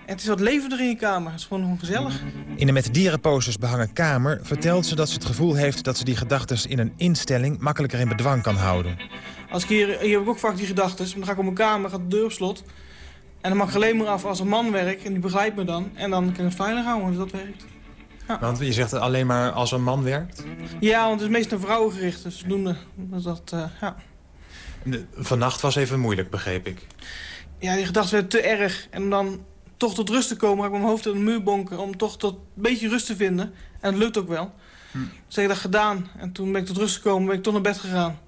En het is wat levendig in je kamer. Het is gewoon, gewoon gezellig. In een met dierenposters behangen kamer vertelt ze dat ze het gevoel heeft... dat ze die gedachten in een instelling makkelijker in bedwang kan houden. Als ik hier, hier heb ik ook vaak die gedachten. Dan ga ik op mijn kamer, gaat de deur op slot. En dan mag ik alleen maar af als een man werkt. En die begeleidt me dan. En dan kan ik het veilig houden, dus dat werkt. Want je zegt alleen maar als een man werkt? Ja, want het is meestal vrouwengericht. Dus zodoende dat, uh, ja. Vannacht was even moeilijk, begreep ik. Ja, die gedachten werd te erg. En om dan toch tot rust te komen, ga ik mijn hoofd in de muur bonken... om toch tot een beetje rust te vinden. En dat lukt ook wel. Hm. Dus heb ik dat gedaan. En toen ben ik tot rust gekomen, ben ik toch naar bed gegaan.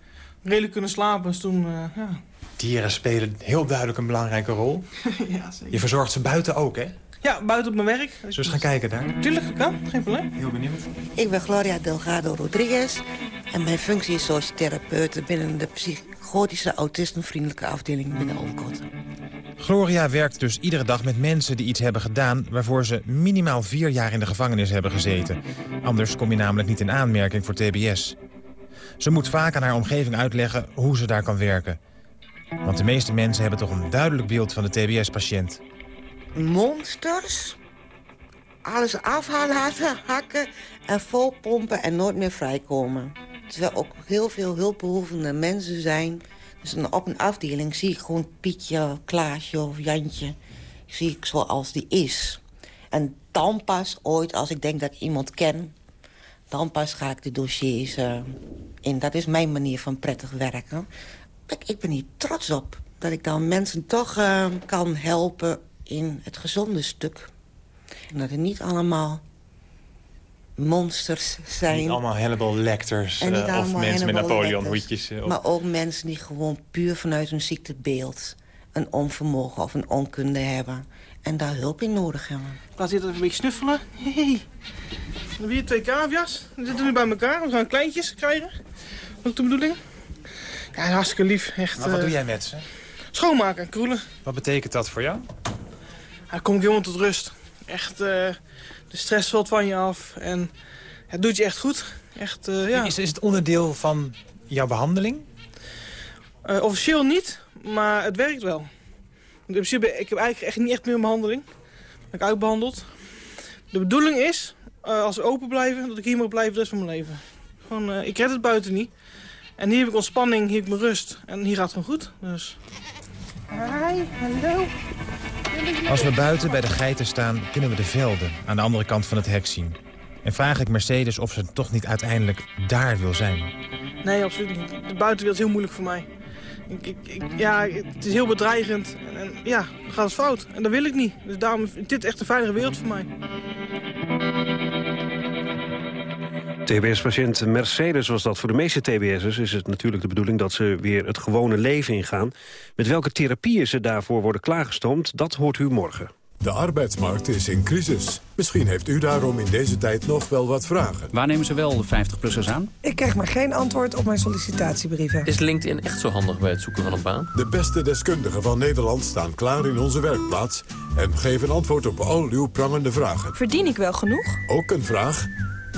Redelijk kunnen slapen, dus toen, uh, ja. Dieren spelen heel duidelijk een belangrijke rol. ja, zeker. Je verzorgt ze buiten ook, hè? Ja, buiten op mijn werk. Zullen we eens gaan kijken daar? Tuurlijk, dat kan. Geen probleem. Heel benieuwd. Ik ben Gloria Delgado Rodriguez. En mijn functie is sociotherapeut binnen de psychotische autistenvriendelijke afdeling binnen Olkot. Gloria werkt dus iedere dag met mensen die iets hebben gedaan... waarvoor ze minimaal vier jaar in de gevangenis hebben gezeten. Anders kom je namelijk niet in aanmerking voor TBS. Ze moet vaak aan haar omgeving uitleggen hoe ze daar kan werken. Want de meeste mensen hebben toch een duidelijk beeld van de TBS-patiënt. Monsters, alles afhalen, hakken en volpompen en nooit meer vrijkomen. Terwijl ook heel veel hulpbehoevende mensen zijn. Dus op een afdeling zie ik gewoon Pietje, Klaasje of Jantje. Zie ik zoals die is. En dan pas ooit, als ik denk dat ik iemand ken... dan pas ga ik de dossiers uh, in. Dat is mijn manier van prettig werken. Ik, ik ben hier trots op. Dat ik dan mensen toch uh, kan helpen in het gezonde stuk. En dat het niet allemaal monsters zijn. Niet allemaal Hannibal Lecters uh, of mensen Hannibal met Napoleon-hoedjes. Uh, maar ook mensen die gewoon puur vanuit hun ziektebeeld... een onvermogen of een onkunde hebben. En daar hulp in nodig hebben. Laat je even een beetje snuffelen. Hey. We hebben hier twee cavia's. Die zitten nu bij elkaar. We gaan kleintjes krijgen. Wat is de bedoeling? Ja, hartstikke lief. Echt, maar wat uh, doe jij met ze? Schoonmaken, kroelen. Wat betekent dat voor jou? Dan kom ik helemaal tot rust. Echt, uh, de stress valt van je af. En het doet je echt goed. Echt, uh, ja. is, is het onderdeel van jouw behandeling? Uh, officieel niet, maar het werkt wel. In principe, ik heb eigenlijk echt niet echt meer een behandeling. Ben ik uitbehandeld. De bedoeling is, als we open blijven, dat ik hier mag blijven de rest van mijn leven. Gewoon, ik red het buiten niet. En hier heb ik ontspanning, hier heb ik mijn rust. En hier gaat het gewoon goed. Dus. Hi, hallo. Als we buiten bij de geiten staan, kunnen we de velden aan de andere kant van het hek zien. En vraag ik Mercedes of ze toch niet uiteindelijk daar wil zijn. Nee, absoluut niet. De buitenwereld is heel moeilijk voor mij. Ik, ik, ja, het is heel bedreigend. En, en, ja, dan gaat het fout. En dat wil ik niet. Dus daarom is dit echt een veilige wereld voor mij. TBS-patiënt Mercedes was dat. Voor de meeste TBS'ers is het natuurlijk de bedoeling dat ze weer het gewone leven ingaan. Met welke therapieën ze daarvoor worden klaargestoomd, dat hoort u morgen. De arbeidsmarkt is in crisis. Misschien heeft u daarom in deze tijd nog wel wat vragen. Waar nemen ze wel de 50-plussers aan? Ik krijg maar geen antwoord op mijn sollicitatiebrieven. Is LinkedIn echt zo handig bij het zoeken van een baan? De beste deskundigen van Nederland staan klaar in onze werkplaats... en geven antwoord op al uw prangende vragen. Verdien ik wel genoeg? Ook een vraag?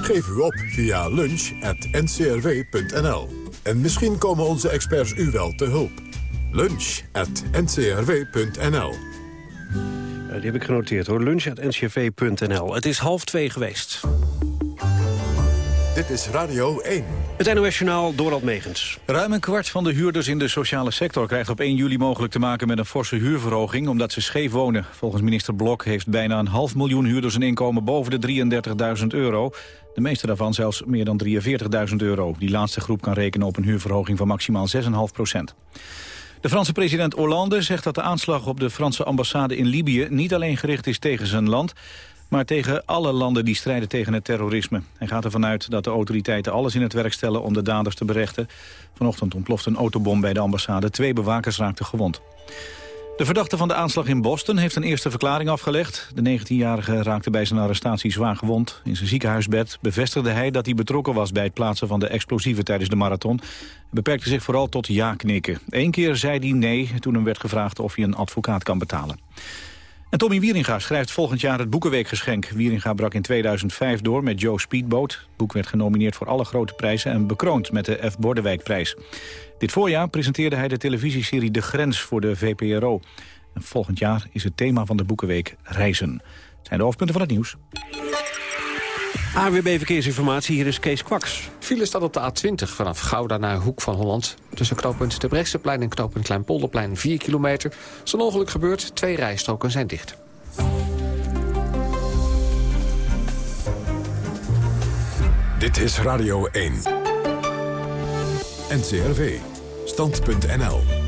Geef u op via lunch.ncrw.nl. En misschien komen onze experts u wel te hulp. Lunch.ncrw.nl Die heb ik genoteerd hoor. Lunch.ncrv.nl. Het is half twee geweest. Dit is Radio 1. Het NOS-journaal Dorald Megens. Ruim een kwart van de huurders in de sociale sector krijgt op 1 juli mogelijk te maken met een forse huurverhoging omdat ze scheef wonen. Volgens minister Blok heeft bijna een half miljoen huurders een inkomen boven de 33.000 euro. De meeste daarvan zelfs meer dan 43.000 euro. Die laatste groep kan rekenen op een huurverhoging van maximaal 6,5 procent. De Franse president Hollande zegt dat de aanslag op de Franse ambassade in Libië niet alleen gericht is tegen zijn land, maar tegen alle landen die strijden tegen het terrorisme. Hij gaat ervan uit dat de autoriteiten alles in het werk stellen om de daders te berechten. Vanochtend ontplofte een autobom bij de ambassade. Twee bewakers raakten gewond. De verdachte van de aanslag in Boston heeft een eerste verklaring afgelegd. De 19-jarige raakte bij zijn arrestatie zwaar gewond. In zijn ziekenhuisbed bevestigde hij dat hij betrokken was... bij het plaatsen van de explosieven tijdens de marathon. Hij beperkte zich vooral tot ja-knikken. Eén keer zei hij nee toen hem werd gevraagd of hij een advocaat kan betalen. En Tommy Wieringa schrijft volgend jaar het Boekenweekgeschenk. Wieringa brak in 2005 door met Joe Speedboat. Het boek werd genomineerd voor alle grote prijzen... en bekroond met de F. Bordewijkprijs. Dit voorjaar presenteerde hij de televisieserie De Grens voor de VPRO. En volgend jaar is het thema van de Boekenweek reizen. Het zijn de hoofdpunten van het nieuws. AWB Verkeersinformatie, hier is Kees Kwaks. File staat op de A20 vanaf Gouda naar Hoek van Holland. Tussen knooppunt de Brechtseplein en knooppunt Kleinpolderplein 4 kilometer. Zo'n ongeluk gebeurt, twee rijstroken zijn dicht. Dit is Radio 1. NCRV. Stand.nl.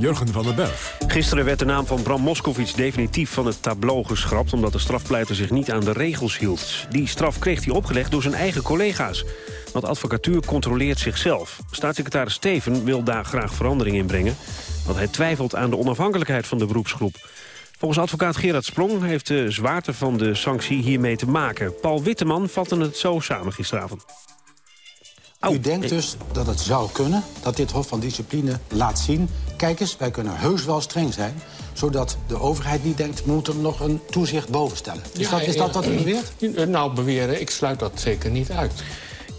Jurgen van den Berg. Gisteren werd de naam van Bram Moskowitz definitief van het tableau geschrapt... omdat de strafpleiter zich niet aan de regels hield. Die straf kreeg hij opgelegd door zijn eigen collega's. Want advocatuur controleert zichzelf. Staatssecretaris Steven wil daar graag verandering in brengen... want hij twijfelt aan de onafhankelijkheid van de beroepsgroep. Volgens advocaat Gerard Sprong heeft de zwaarte van de sanctie hiermee te maken. Paul Witteman vatte het zo samen gisteravond. U denkt dus dat het zou kunnen dat dit Hof van Discipline laat zien... kijk eens, wij kunnen heus wel streng zijn... zodat de overheid niet denkt, we moeten nog een toezicht bovenstellen. Is, Ja, dat, is dat wat u beweert? Nou, beweren, ik sluit dat zeker niet uit.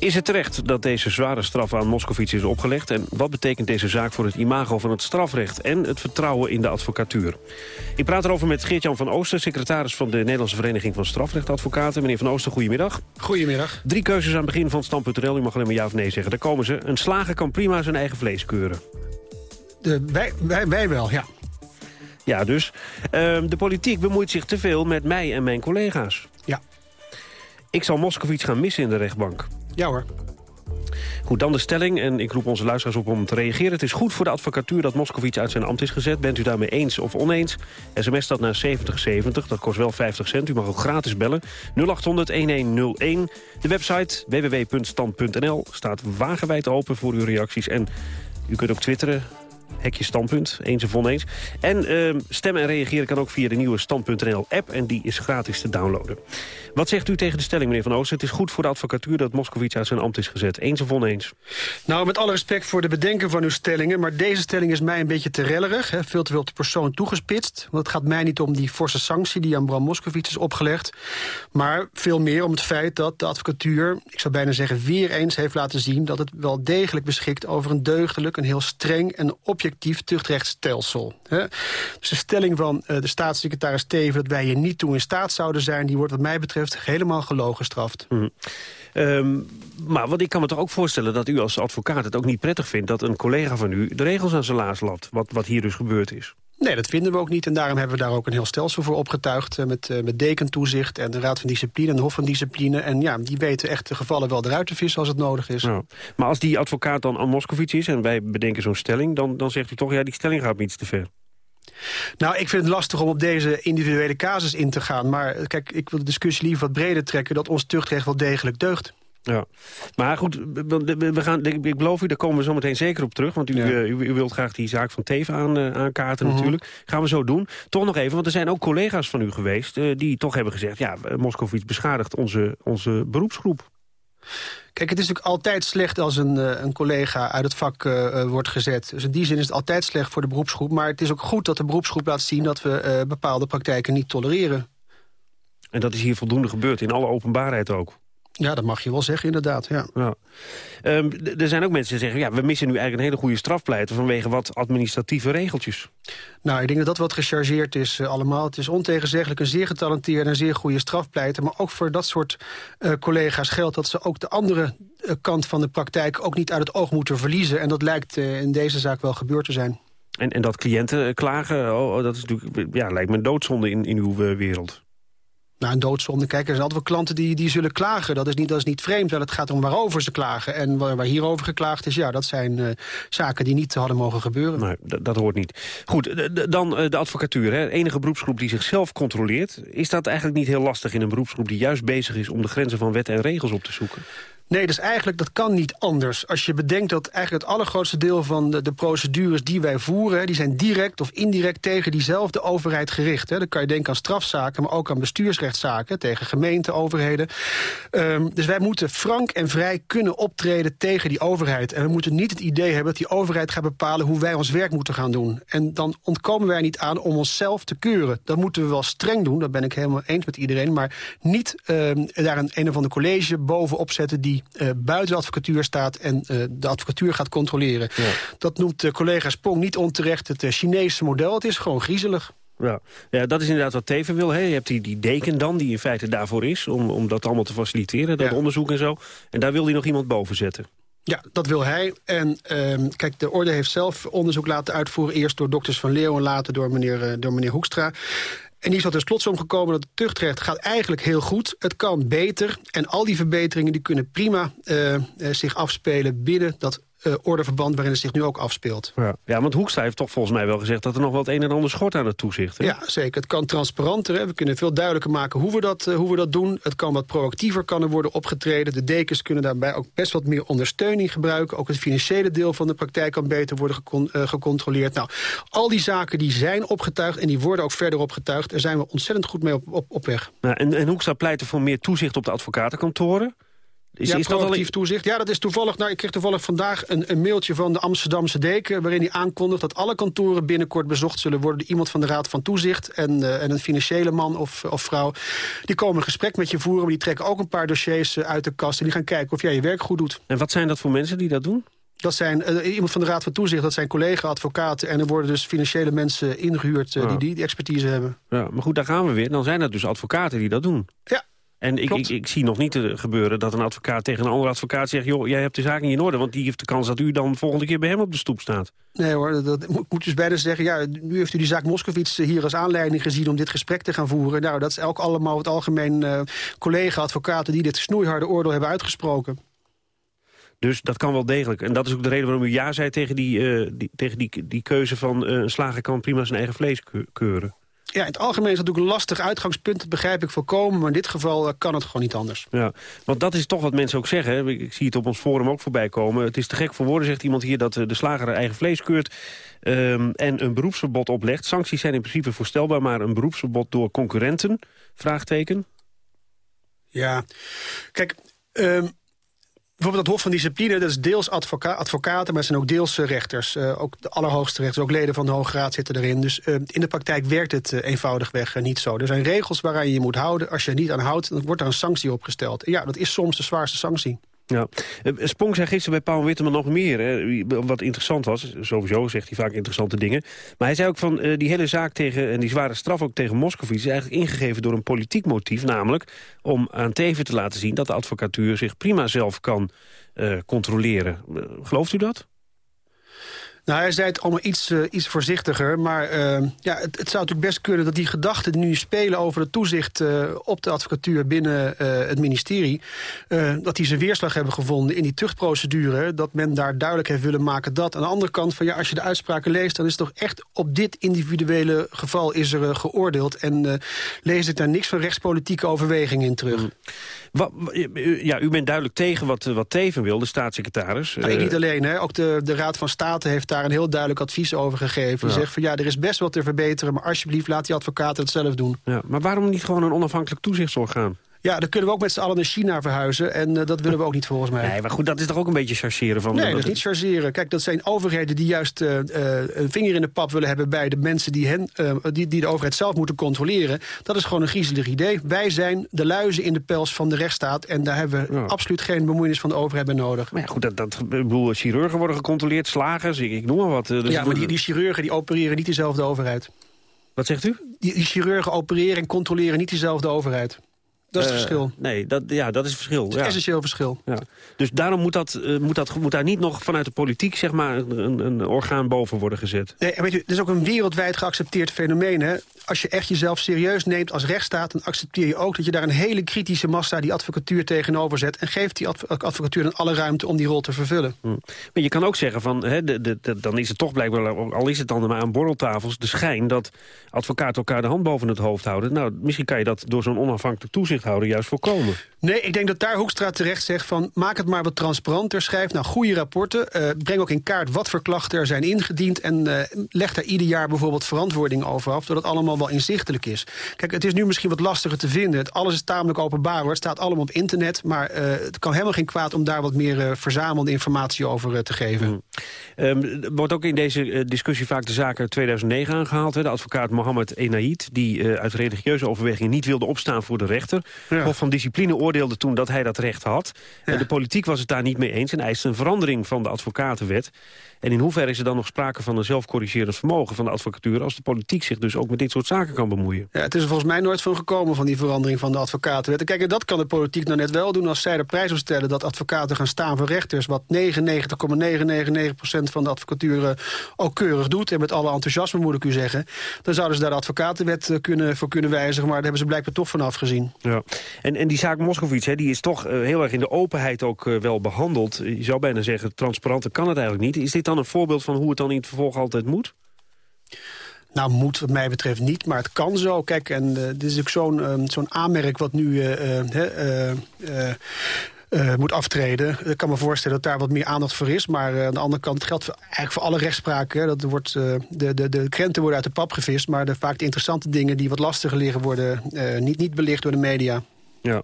Is het terecht dat deze zware straf aan Moscovici is opgelegd? En wat betekent deze zaak voor het imago van het strafrecht... en het vertrouwen in de advocatuur? Ik praat erover met Geert-Jan van Oosten... secretaris van de Nederlandse Vereniging van Strafrechtadvocaten. Meneer van Oosten, goedemiddag. Goedemiddag. Drie keuzes aan het begin van stand.nl. U mag alleen maar ja of nee zeggen. Daar komen ze. Een slager kan prima zijn eigen vlees keuren. De, wij, wij, wij wel, ja. Ja, dus. Ehm, de politiek bemoeit zich te veel met mij en mijn collega's. Ja. Ik zal Moskovits gaan missen in de rechtbank. Ja hoor. Goed, dan de stelling. En ik roep onze luisteraars op om te reageren. Het is goed voor de advocatuur dat Moskovits uit zijn ambt is gezet. Bent u daarmee eens of oneens? SMS staat naar 7070. Dat kost wel 50 cent. U mag ook gratis bellen. 0800-1101. De website www.stand.nl staat wagenwijd open voor uw reacties. En u kunt ook twitteren. Hekje Standpunt, eens of oneens. En uh, stemmen en reageren kan ook via de nieuwe Stand.nl-app... en die is gratis te downloaden. Wat zegt u tegen de stelling, meneer Van Oosten? Het is goed voor de advocatuur dat Moskovits uit zijn ambt is gezet. Eens of oneens? Nou, met alle respect voor de bedenken van uw stellingen... maar deze stelling is mij een beetje te rellerig. Hè, veel te veel op de persoon toegespitst. Want het gaat mij niet om die forse sanctie die aan Bram Moskovits is opgelegd... maar veel meer om het feit dat de advocatuur... ik zou bijna zeggen weer eens heeft laten zien... dat het wel degelijk beschikt over een deugdelijk... een heel streng en objectief tuchtrechtsstelsel. Hè. Dus de stelling van uh, de staatssecretaris Teven... dat wij hier niet toe in staat zouden zijn... die wordt wat mij betreft helemaal gelogen gestraft. Mm. Um, maar wat ik kan me toch ook voorstellen dat u als advocaat het ook niet prettig vindt... dat een collega van u de regels aan zijn laars lapt, wat, wat hier dus gebeurd is. Nee, dat vinden we ook niet. En daarom hebben we daar ook een heel stelsel voor opgetuigd... Uh, met, uh, met dekentoezicht en de Raad van Discipline en de Hof van Discipline. En ja, die weten echt de gevallen wel eruit te vissen als het nodig is. Nou, maar als die advocaat dan aan Moskovits is en wij bedenken zo'n stelling... Dan, dan zegt u toch, ja, die stelling gaat me iets te ver. Nou, ik vind het lastig om op deze individuele casus in te gaan. Maar kijk, ik wil de discussie liever wat breder trekken... dat ons tuchtrecht wel degelijk deugt. Ja, maar goed, we gaan, ik beloof u, daar komen we zo meteen zeker op terug. Want u, ja. uh, u, u, wilt graag die zaak van Teven aan, uh, aankaarten uh -huh. natuurlijk. Gaan we zo doen. Toch nog even, want er zijn ook collega's van u geweest... Uh, die toch hebben gezegd, ja, Moskovits beschadigt onze, onze beroepsgroep. Kijk, het is natuurlijk altijd slecht als een, een collega uit het vak uh, wordt gezet. Dus in die zin is het altijd slecht voor de beroepsgroep. Maar het is ook goed dat de beroepsgroep laat zien... dat we uh, bepaalde praktijken niet tolereren. En dat is hier voldoende gebeurd, in alle openbaarheid ook. Ja, dat mag je wel zeggen, inderdaad. Ja. Um, er zijn ook mensen die zeggen... ja, we missen nu eigenlijk een hele goede strafpleiter... vanwege wat administratieve regeltjes. Nou, ik denk dat dat wat gechargeerd is uh, allemaal. Het is ontegenzeggelijk een zeer getalenteerde en zeer goede strafpleiter. Maar ook voor dat soort uh, collega's geldt dat ze ook de andere uh, kant van de praktijk... ook niet uit het oog moeten verliezen. En dat lijkt in deze zaak wel gebeurd te zijn. En, en dat cliënten klagen, oh, dat is natuurlijk, ja, lijkt me een doodzonde in, in uw wereld. Nou, een doodzonde. Kijk, er zijn altijd wel klanten die, die zullen klagen. Dat is, niet, dat is niet vreemd. Het gaat om waarover ze klagen. En waar, waar hierover geklaagd is, ja, dat zijn uh, zaken die niet hadden mogen gebeuren. Nee, dat hoort niet. Goed, dan uh, de advocatuur. Hè. Enige beroepsgroep die zichzelf controleert. Is dat eigenlijk niet heel lastig in een beroepsgroep die juist bezig is... om de grenzen van wetten en regels op te zoeken? Nee, dus eigenlijk dat kan niet anders. Als je bedenkt dat eigenlijk het allergrootste deel van de, procedures die wij voeren... die zijn direct of indirect tegen diezelfde overheid gericht. Hè. Dan kan je denken aan strafzaken, maar ook aan bestuursrechtszaken... tegen gemeenten, overheden. Um, dus wij moeten frank en vrij kunnen optreden tegen die overheid. En we moeten niet het idee hebben dat die overheid gaat bepalen... hoe wij ons werk moeten gaan doen. En dan ontkomen wij niet aan om onszelf te keuren. Dat moeten we wel streng doen, dat ben ik helemaal eens met iedereen... maar niet um, daar een, een of ander college bovenop zetten... die uh, buiten de advocatuur staat en uh, de advocatuur gaat controleren. Ja. Dat noemt collega Sprong niet onterecht het uh, Chinese model. Het is gewoon griezelig. Ja. ja, dat is inderdaad wat Teven wil. Hè. Je hebt die, die deken dan, die in feite daarvoor is... om, om dat allemaal te faciliteren, dat ja. onderzoek en zo. En daar wil hij nog iemand boven zetten. Ja, dat wil hij. En um, kijk, de orde heeft zelf onderzoek laten uitvoeren... eerst door dokters van Leeuwen, later door meneer, door meneer Hoekstra. En die is tot de slotsom gekomen dat het tuchtrecht gaat eigenlijk heel goed. Het kan beter. En al die verbeteringen die kunnen prima uh, zich afspelen binnen dat uh, ordeverband waarin het zich nu ook afspeelt. Ja. ja, want Hoekstra heeft toch volgens mij wel gezegd... dat er nog wel het een en ander schort aan het toezicht. Hè? Ja, zeker. Het kan transparanter. Hè. We kunnen veel duidelijker maken hoe we, dat, uh, hoe we dat doen. Het kan wat proactiever kan er worden opgetreden. De dekens kunnen daarbij ook best wat meer ondersteuning gebruiken. Ook het financiële deel van de praktijk kan beter worden gecon uh, gecontroleerd. Nou, al die zaken die zijn opgetuigd en die worden ook verder opgetuigd. Daar zijn we ontzettend goed mee op, op, op weg. Nou, en, en Hoekstra pleit er voor meer toezicht op de advocatenkantoren... Is, ja, is dat al toezicht. Ja, dat is toevallig. Nou, ik kreeg toevallig vandaag een, een, mailtje van de Amsterdamse deken... waarin hij aankondigt dat alle kantoren binnenkort bezocht zullen worden... door iemand van de Raad van Toezicht en, uh, en een financiële man of, of vrouw. Die komen een gesprek met je voeren, maar die trekken ook een paar dossiers uh, uit de kast... en die gaan kijken of jij je werk goed doet. En wat zijn dat voor mensen die dat doen? Dat zijn uh, iemand van de Raad van Toezicht, dat zijn collega-advocaten... en er worden dus financiële mensen ingehuurd uh, ja. die die expertise hebben. Ja, maar goed, daar gaan we weer. Dan zijn dat dus advocaten die dat doen. Ja, en ik, ik, ik, zie nog niet gebeuren dat een advocaat tegen een andere advocaat zegt... joh, jij hebt de zaak niet in orde, want die heeft de kans dat u dan volgende keer bij hem op de stoep staat. Nee hoor, dat moet dus bijna zeggen... ja, nu heeft u die zaak Moskowitz hier als aanleiding gezien om dit gesprek te gaan voeren. Nou, dat is ook allemaal het algemeen uh, collega-advocaten die dit snoeiharde oordeel hebben uitgesproken. Dus dat kan wel degelijk. En dat is ook de reden waarom u ja zei tegen die, uh, die tegen die, die keuze van... Uh, een slager kan prima zijn eigen vlees keuren. Ja, in het algemeen is dat natuurlijk een lastig uitgangspunt. Dat begrijp ik volkomen, maar in dit geval uh, kan het gewoon niet anders. Ja, want dat is toch wat mensen ook zeggen. Ik, zie het op ons forum ook voorbij komen. Het is te gek voor woorden, zegt iemand hier, dat uh, de slager eigen vlees keurt... Um, en een beroepsverbod oplegt. Sancties zijn in principe voorstelbaar, maar een beroepsverbod door concurrenten? Vraagteken. Ja, kijk... Um, Bijvoorbeeld het Hof van Discipline, dat is deels advoca advocaten... maar zijn ook deels uh, rechters. Uh, ook de allerhoogste rechters, ook leden van de Hoge Raad zitten erin. Dus uh, in de praktijk werkt het eenvoudigweg niet zo. Er zijn regels waaraan je je moet houden. Als je er niet aan houdt, dan wordt er een sanctie opgesteld. En ja, dat is soms de zwaarste sanctie. Ja. Spong zei gisteren bij Paul Witteman nog meer. Hè, wat interessant was. Sowieso zegt hij vaak interessante dingen. Maar hij zei ook van uh, die hele zaak tegen... en die zware straf ook tegen Moskovits... is eigenlijk ingegeven door een politiek motief. Namelijk om aan Teven te laten zien... dat de advocatuur zich prima zelf kan uh, controleren. Gelooft u dat? Nou, hij zei het allemaal iets, uh, iets voorzichtiger. Maar uh, ja, het, het, zou natuurlijk best kunnen dat die gedachten die nu spelen... over het toezicht uh, op de advocatuur binnen het ministerie... dat die zijn weerslag hebben gevonden in die tuchtprocedure. Dat men daar duidelijk heeft willen maken dat. Aan de andere kant, van, ja, als je de uitspraken leest... dan is het toch echt op dit individuele geval is er geoordeeld. En lees ik daar niks van rechtspolitieke overwegingen in terug. Mm. Wat, ja, u bent duidelijk tegen wat, wat Teven wil, de staatssecretaris. Nou, niet alleen, hè. ook de, de Raad van State heeft daar een heel duidelijk advies over gegeven. Die ja. zegt van ja, er is best wat te verbeteren... maar alsjeblieft laat die advocaten het zelf doen. Ja, maar waarom niet gewoon een onafhankelijk toezichtsorgaan? Ja, dan kunnen we ook met z'n allen naar China verhuizen. En uh, dat willen we ook niet volgens mij. Nee, maar goed, dat is toch ook een beetje chargeren van... Nee, dat is niet chargeren. Kijk, dat zijn overheden die juist uh, uh, een vinger in de pap willen hebben... bij de mensen die, hen, die, die de overheid zelf moeten controleren. Dat is gewoon een griezelig idee. Wij zijn de luizen in de pels van de rechtsstaat... en daar hebben we ja. absoluut geen bemoeienis van de overheid bij nodig. Maar ja, goed, dat, dat, ik bedoel, chirurgen worden gecontroleerd, slagers, ik, ik noem maar wat. Dus ja, maar die, die chirurgen die opereren niet dezelfde overheid. Wat zegt u? Die, die chirurgen opereren en controleren niet dezelfde overheid. Dat is het uh, verschil. Nee, dat, ja, dat is het verschil. Het is ja. essentieel verschil. Ja. Dus daarom moet, dat, uh, moet, dat, moet daar niet nog vanuit de politiek zeg maar, een, een orgaan boven worden gezet. Nee, weet je, het is ook een wereldwijd geaccepteerd fenomeen. Hè? Als je echt jezelf serieus neemt als rechtsstaat... dan accepteer je ook dat je daar een hele kritische massa... die advocatuur tegenover zet... en geeft die adv advocatuur dan alle ruimte om die rol te vervullen. Hm. Maar je kan ook zeggen, van, hè, de, de, de, dan is het toch blijkbaar... al is het dan maar aan borreltafels, de schijn... dat advocaten elkaar de hand boven het hoofd houden. Nou, misschien kan je dat door zo'n onafhankelijk toezichthouder juist voorkomen. Nee, ik denk dat daar Hoekstra terecht zegt van... maak het maar wat transparanter, schrijf nou goede rapporten... Uh, breng ook in kaart wat voor klachten er zijn ingediend... en uh, leg daar ieder jaar bijvoorbeeld verantwoording over af... zodat het allemaal wel inzichtelijk is. Kijk, het is nu misschien wat lastiger te vinden. Het, alles is tamelijk openbaar, hoor. het staat allemaal op internet... maar uh, het kan helemaal geen kwaad om daar wat meer verzamelde informatie over te geven. Mm. Um, wordt ook in deze discussie vaak de zaak uit 2009 aangehaald. Hè? De advocaat Mohammed Enaid, die uit religieuze overweging niet wilde opstaan voor de rechter. Ja. Hof van Discipline oordeelde toen dat hij dat recht had. Ja. En de politiek was het daar niet mee eens en eiste een verandering van de advocatenwet. En in hoeverre is er dan nog sprake van een zelfcorrigerend vermogen van de advocatuur... als de politiek zich dus ook met dit soort zaken kan bemoeien. Ja, het is er volgens mij nooit van gekomen van die verandering van de advocatenwet. En kijk, en dat kan de politiek nou net wel doen als zij de prijs opstellen... dat advocaten gaan staan voor rechters... wat 99,999% van de advocatuur eh, ook keurig doet... en met alle enthousiasme moet ik u zeggen... dan zouden ze daar de advocatenwet eh, kunnen, voor kunnen wijzigen... maar daar hebben ze blijkbaar toch van afgezien. Ja. En, en die zaak Moskovits, hè, die is toch eh, heel erg in de openheid ook wel behandeld. Je zou bijna zeggen, transparanter kan het eigenlijk niet. Is dit dan een voorbeeld van hoe het dan in het vervolg altijd moet? Nou, moet wat mij betreft niet, maar het kan zo. Kijk, en uh, dit is ook zo'n uh, zo'n aanmerk wat nu uh, moet aftreden. Ik kan me voorstellen dat daar wat meer aandacht voor is. Maar aan de andere kant, geldt eigenlijk voor alle rechtspraken. Dat wordt, de, de, de krenten worden uit de pap gevist... maar de, vaak de interessante dingen die wat lastiger liggen... worden niet, niet belicht door de media. Ja.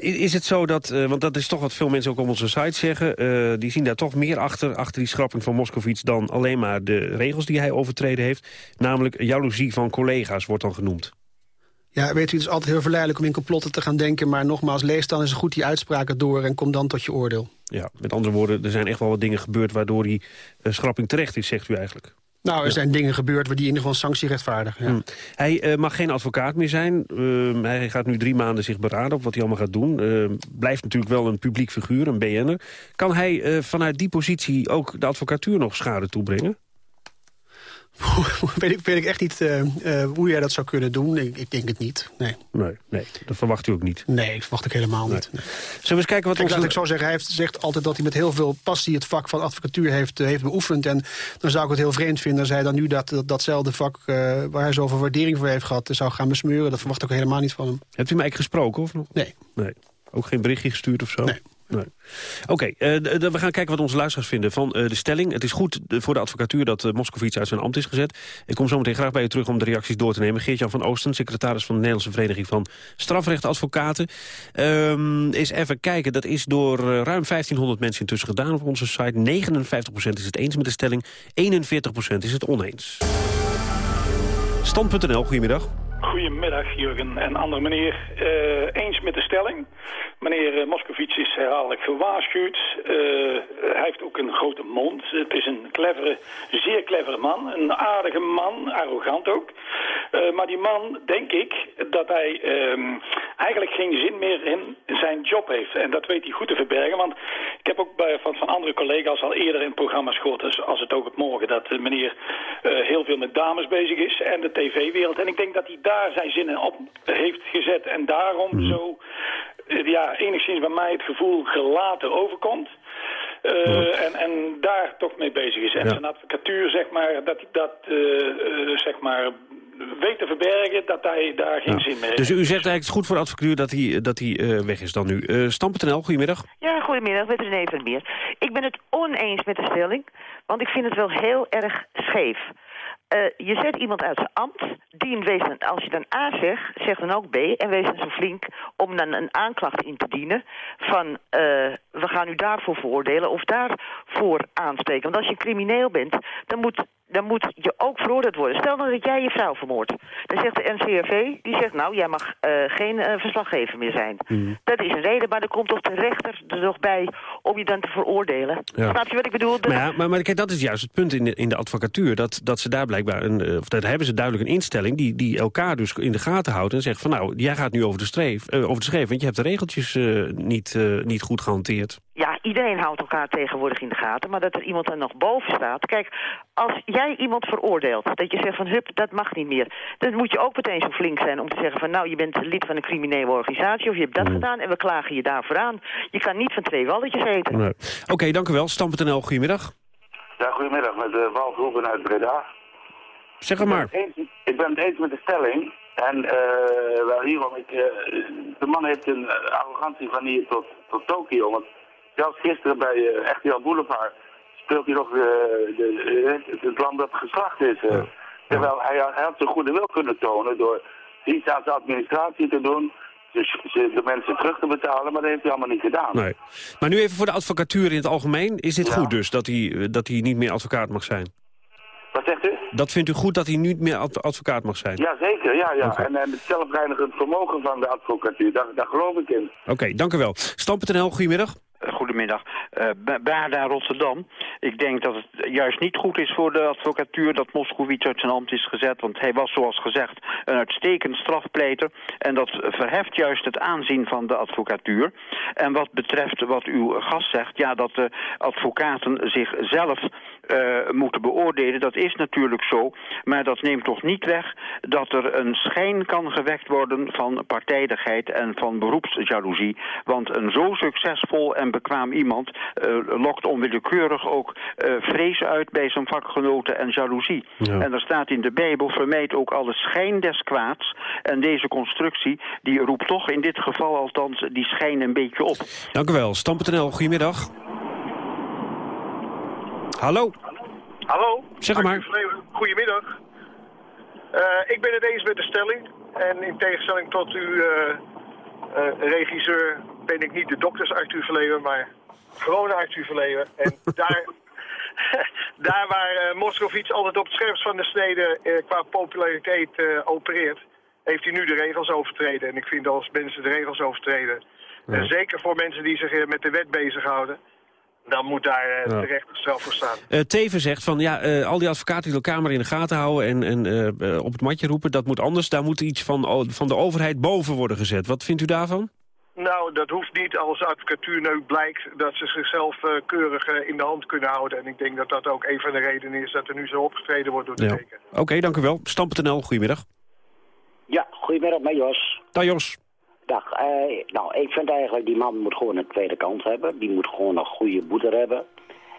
Is het zo dat, uh, want dat is toch wat veel mensen ook op onze site zeggen... Uh, die zien daar toch meer achter, achter die schrapping van Moskovits... dan alleen maar de regels die hij overtreden heeft. Namelijk jaloezie van collega's wordt dan genoemd. Ja, weet u, het is altijd heel verleidelijk om in complotten te gaan denken... maar nogmaals, lees dan eens goed die uitspraken door... en kom dan tot je oordeel. Ja, met andere woorden, er zijn echt wel wat dingen gebeurd... waardoor die uh, schrapping terecht is, zegt u eigenlijk. Nou, er ja. zijn dingen gebeurd waar die in ieder geval sanctie rechtvaardigen. Ja. Hmm. Hij uh, mag geen advocaat meer zijn. Uh, hij gaat nu drie maanden zich beraden op wat hij allemaal gaat doen. Uh, blijft natuurlijk wel een publiek figuur, een BN'er. Kan hij vanuit die positie ook de advocatuur nog schade toebrengen? Weet, ik, weet ik echt niet uh, uh, hoe jij dat zou kunnen doen. Ik, ik, denk het niet, nee. nee. Nee, dat verwacht u ook niet? Nee, dat verwacht ik helemaal nee. niet. Nee. Zullen we eens kijken wat Kijk. Laat ik zo zeggen, hij heeft, zegt altijd dat hij met heel veel passie... het vak van advocatuur heeft, uh, heeft beoefend. En dan zou ik het heel vreemd vinden als hij dan nu dat, dat, datzelfde vak... waar hij zoveel waardering voor heeft gehad, zou gaan besmeuren. Dat verwacht ik ook helemaal niet van hem. Hebt u mij eigenlijk gesproken of nog? Nee. Nee. Ook geen berichtje gestuurd of zo? Nee. Oké, uh, we gaan kijken wat onze luisteraars vinden van uh, de stelling. Het is goed voor de advocatuur dat uh, Moskovits uit zijn ambt is gezet. Ik kom zo meteen graag bij u terug om de reacties door te nemen. Geert-Jan van Oosten, secretaris van de Nederlandse Vereniging van Strafrechtadvocaten. Um, eens even kijken, dat is door ruim 1500 mensen intussen gedaan op onze site. 59% is het eens met de stelling, 41% is het oneens. Stand.nl, goedemiddag. Goedemiddag, Jurgen en andere meneer. Eens met de stelling. Meneer uh, Moskovits is herhaaldelijk gewaarschuwd. Uh, hij heeft ook een grote mond. Het is een clevere, zeer clevere man. Een aardige man, arrogant ook. maar die man, denk ik, dat hij ehm, eigenlijk geen zin meer in zijn job heeft. En dat weet hij goed te verbergen. Want ik heb ook bij, van, van andere collega's al eerder in programma's gehoord... Dus als het ook op morgen, dat meneer heel veel met dames bezig is. En de tv-wereld. En ik denk dat hij daar zijn zinnen op heeft gezet. En daarom mm. zo, ja, enigszins bij mij het gevoel gelaten overkomt. Uh, mm. en, en daar toch mee bezig is. En ja. zijn advocatuur, zeg maar, dat hij dat, uh, uh, zeg maar, weet te verbergen, dat hij daar geen ja. zin meer heeft. Dus u zegt eigenlijk het is goed voor de advocatuur dat hij, dat hij weg is dan nu. Uh, Stam.nl, goedemiddag. Ja, goedemiddag, met René van Meer. Ik ben het oneens met de stelling, want ik vind het wel heel erg scheef. Uh, je zet iemand uit zijn ambt, die dan, als je dan A zegt, zeg dan ook B... en wees dan zo flink om dan een aanklacht in te dienen... van uh, we gaan u daarvoor veroordelen of daarvoor aanspreken. Want als je crimineel bent, dan moet, dan moet je ook veroordeeld worden. Stel dan dat jij je vrouw vermoordt. Dan zegt de NCRV, die zegt nou, jij mag uh, geen verslaggever meer zijn. Mm. Dat is een reden, maar dan komt toch de rechter er nog bij om je dan te veroordelen. Ja. Snap je wat ik bedoel? Maar, ja, maar, maar kijk, dat is juist het punt in de, in de advocatuur. Dat, dat ze daar blijkbaar, een, of dat hebben ze duidelijk een instelling... die, die elkaar dus in de gaten houdt en zegt van... nou, jij gaat nu over de, streef, uh, over de schreef, want je hebt de regeltjes niet, niet goed gehanteerd. Ja, iedereen houdt elkaar tegenwoordig in de gaten, maar dat er iemand er nog boven staat. Kijk, als jij iemand veroordeelt, dat je zegt van hup, dat mag niet meer. Dan moet je ook meteen zo flink zijn om te zeggen van nou, je bent lid van een criminele organisatie of je hebt dat mm. gedaan en we klagen je daarvoor aan. Je kan niet van twee walletjes eten. Nee. Oké, okay, dank u wel. Stam.nl, goedemiddag. Ja, goedemiddag, met uh, Groepen uit Breda. Zeg maar. Ik ben het eens, ik ben het eens met de stelling. En uh, wel hierom, ik, uh, de man heeft een arrogantie van hier tot, tot Tokio. Want zelfs gisteren bij uh, RTL Boulevard speelt hij nog de, de, het land dat geslacht is. Ja. Terwijl hij, hij had zijn goede wil kunnen tonen door iets aan zijn administratie te doen dus de mensen terug te betalen, maar dat heeft hij allemaal niet gedaan. Nee. Maar nu even voor de advocatuur in het algemeen. Is dit ja. goed dus, dat hij, dat hij niet meer advocaat mag zijn? Wat zegt u? Dat vindt u goed dat hij niet meer advocaat mag zijn? Ja, zeker. Ja, ja. Okay. En, en het zelfreinigend vermogen van de advocatuur, daar, daar geloof ik in. Oké, okay, dank u wel. Stam.nl, goedemiddag. Goedemiddag. Uh, Baarda Rotterdam. Ik denk dat het juist niet goed is voor de advocatuur dat Moskowitz uit zijn ambt is gezet. Want hij was, zoals gezegd, een uitstekend strafpleiter. En dat verheft juist het aanzien van de advocatuur. En wat betreft wat uw gast zegt, ja, dat de advocaten zichzelf uh, moeten beoordelen. Dat is natuurlijk zo, maar dat neemt toch niet weg dat er een schijn kan gewekt worden van partijdigheid en van beroepsjaloezie. Want een zo succesvol en bekwaam iemand uh, lokt onwillekeurig ook uh, vrees uit bij zijn vakgenoten en jaloezie. Ja. En er staat in de Bijbel, vermijd ook alle schijn des kwaads. En deze constructie, die roept toch in dit geval althans die schijn een beetje op. Dank u wel. Stam.nl, goedemiddag. Hallo. Hallo. Zeg maar. Goedemiddag. Uh, ik ben het eens met de stelling. En in tegenstelling tot uw uh, uh, regisseur ben ik niet de dokters Arthur Verleeuwen, maar gewoon Arthur Verleeuwen. En daar, daar waar Moskovits altijd op het scherpst van de snede qua populariteit opereert, heeft hij nu de regels overtreden. En ik vind als mensen de regels overtreden, ja. zeker voor mensen die zich met de wet bezighouden, dan moet daar uh, ja. terecht zelf voor staan. Uh, Teven zegt van ja, uh, al die advocaten die de Kamer in de gaten houden en, en op het matje roepen, dat moet anders. Daar moet iets van, van de overheid boven worden gezet. Wat vindt u daarvan? Nou, dat hoeft niet als advocatuur nu blijkt dat ze zichzelf keurig in de hand kunnen houden. En ik denk dat dat ook een van de redenen is dat er nu zo opgetreden wordt door de ja. Oké, okay, dank u wel. Stam.nl, goedemiddag. Ja, goedemiddag, met Jos. Dag Jos. Dag. Uh, nou, ik vind eigenlijk die man moet gewoon een tweede kans hebben. Die moet gewoon een goede boete hebben.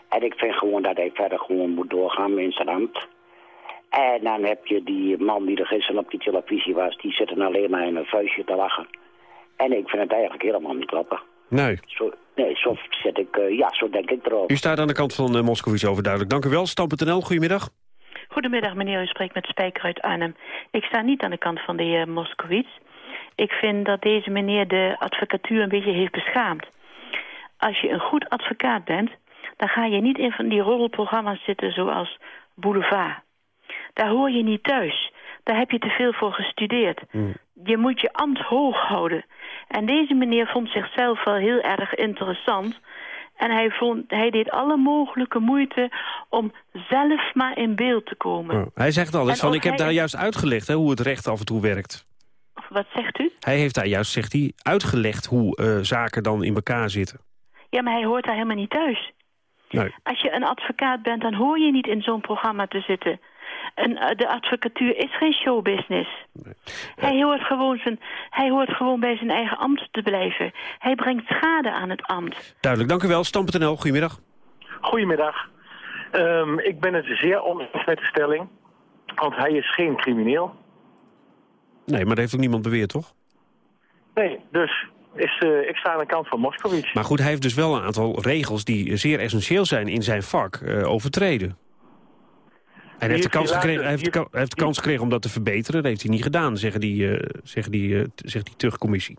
En ik vind gewoon dat hij verder gewoon moet doorgaan in zijn ambt. En dan heb je die man die er gisteren op die televisie was, die zit er alleen maar in een vuistje te lachen. En ik vind het eigenlijk helemaal niet kloppen. Nee. Zo, nee, zo zit ik, uh, ja, zo denk ik erover. U staat aan de kant van uh, Moskowitz overduidelijk. Dank u wel. Stam.nl, goedemiddag. Goedemiddag meneer, u spreekt met Spijker uit Arnhem. Ik sta niet aan de kant van de heer Moskowitz. Ik vind dat deze meneer de advocatuur een beetje heeft beschaamd. Als je een goed advocaat bent, dan ga je niet in van die roddelprogramma's zitten zoals Boulevard. Daar hoor je niet thuis. Daar heb je te veel voor gestudeerd. Mm. Je moet je ambt hoog houden. En deze meneer vond zichzelf wel heel erg interessant. En hij, vond, hij deed alle mogelijke moeite om zelf maar in beeld te komen. Oh, hij zegt altijd van, ik heb daar juist uitgelegd hè, hoe het recht af en toe werkt. Wat zegt u? Hij heeft daar juist, zegt hij, uitgelegd hoe uh, zaken dan in elkaar zitten. Ja, maar hij hoort daar helemaal niet thuis. Nee. Als je een advocaat bent, dan hoor je niet in zo'n programma te zitten. En uh, de advocatuur is geen showbusiness. Nee. Hij, hoort gewoon zijn, hij hoort gewoon bij zijn eigen ambt te blijven. Hij brengt schade aan het ambt. Duidelijk, dank u wel. Stam.nl, goedemiddag. Goedemiddag. Um, ik ben het zeer oneens met de stelling. Want hij is geen crimineel. Nee, maar dat heeft ook niemand beweerd, toch? Nee, dus is, uh, ik sta aan de kant van Moskowitz. Maar goed, hij heeft dus wel een aantal regels die zeer essentieel zijn in zijn vak uh, overtreden. En hij heeft, de kans, gekregen, hij, heeft de, hij heeft de kans gekregen om dat te verbeteren. Dat heeft hij niet gedaan, zeggen die, uh, zeggen die, zegt die terugcommissie.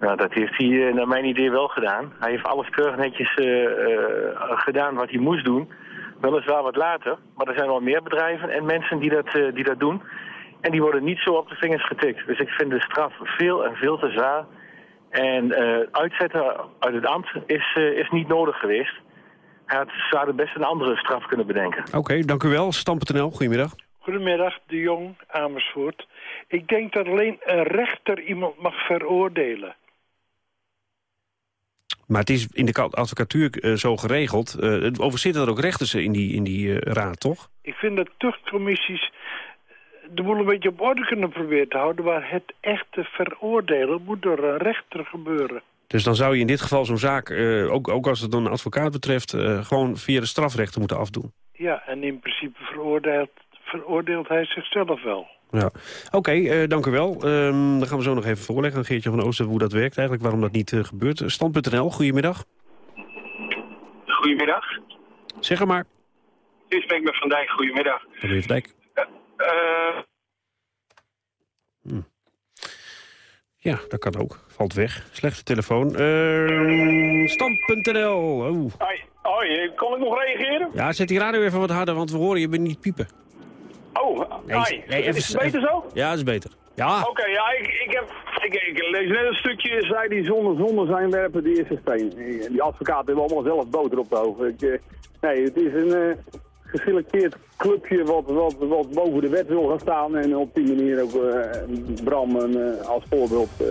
Nou, dat heeft hij naar mijn idee wel gedaan. Hij heeft alles keurig netjes gedaan wat hij moest doen. Weliswaar wat later, maar er zijn wel meer bedrijven en mensen die dat, die dat doen. En die worden niet zo op de vingers getikt. Dus ik vind de straf veel en veel te zwaar. En uh, uitzetten uit het ambt is, uh, is niet nodig geweest. Hij had, zou best een andere straf kunnen bedenken. Oké, okay, dank u wel. Stam.nl, goedemiddag. Goedemiddag, de Jong, Amersfoort. Ik denk dat alleen een rechter iemand mag veroordelen. Maar het is in de advocatuur uh, zo geregeld. Uh, overigens zitten er ook rechters in die, in die uh, raad, toch? Ik vind dat tuchtcommissies de boel een beetje op orde kunnen proberen te houden... waar het echte veroordelen moet door een rechter gebeuren. Dus dan zou je in dit geval zo'n zaak, uh, ook, ook als het dan een advocaat betreft... Uh, gewoon via de strafrechter moeten afdoen? Ja, en in principe veroordeelt, veroordeelt hij zichzelf wel. Ja. Oké, okay, uh, dank u wel. Um, dan gaan we zo nog even voorleggen aan Geertje van Oosten hoe dat werkt eigenlijk, waarom dat niet gebeurt. Stand.nl, goedemiddag. Goedemiddag. Zeg er maar. U spreekt met Van Dijk, goedemiddag. Meneer Van Dijk. Uh... Hm. Ja, dat kan ook. Valt weg. Slechte telefoon. Uh, Stand.nl. Oh. Hoi. Hoi, kon ik nog reageren? Ja, zet die radio even wat harder, want we horen je niet piepen. Oh, nee, nee, even, is het beter zo? Ja, dat is beter. Ja. Oké, okay, ja, ik, ik heb Ik, ik lees net een stukje, zij die zonder zonder zijn werpen de eerste steen. Die advocaten hebben allemaal zelf boter op de hoofd. Ik, eh, nee, het is een eh, geselecteerd clubje wat, wat, wat boven de wet wil gaan staan. En op die manier ook eh, Bram eh, als voorbeeld, eh,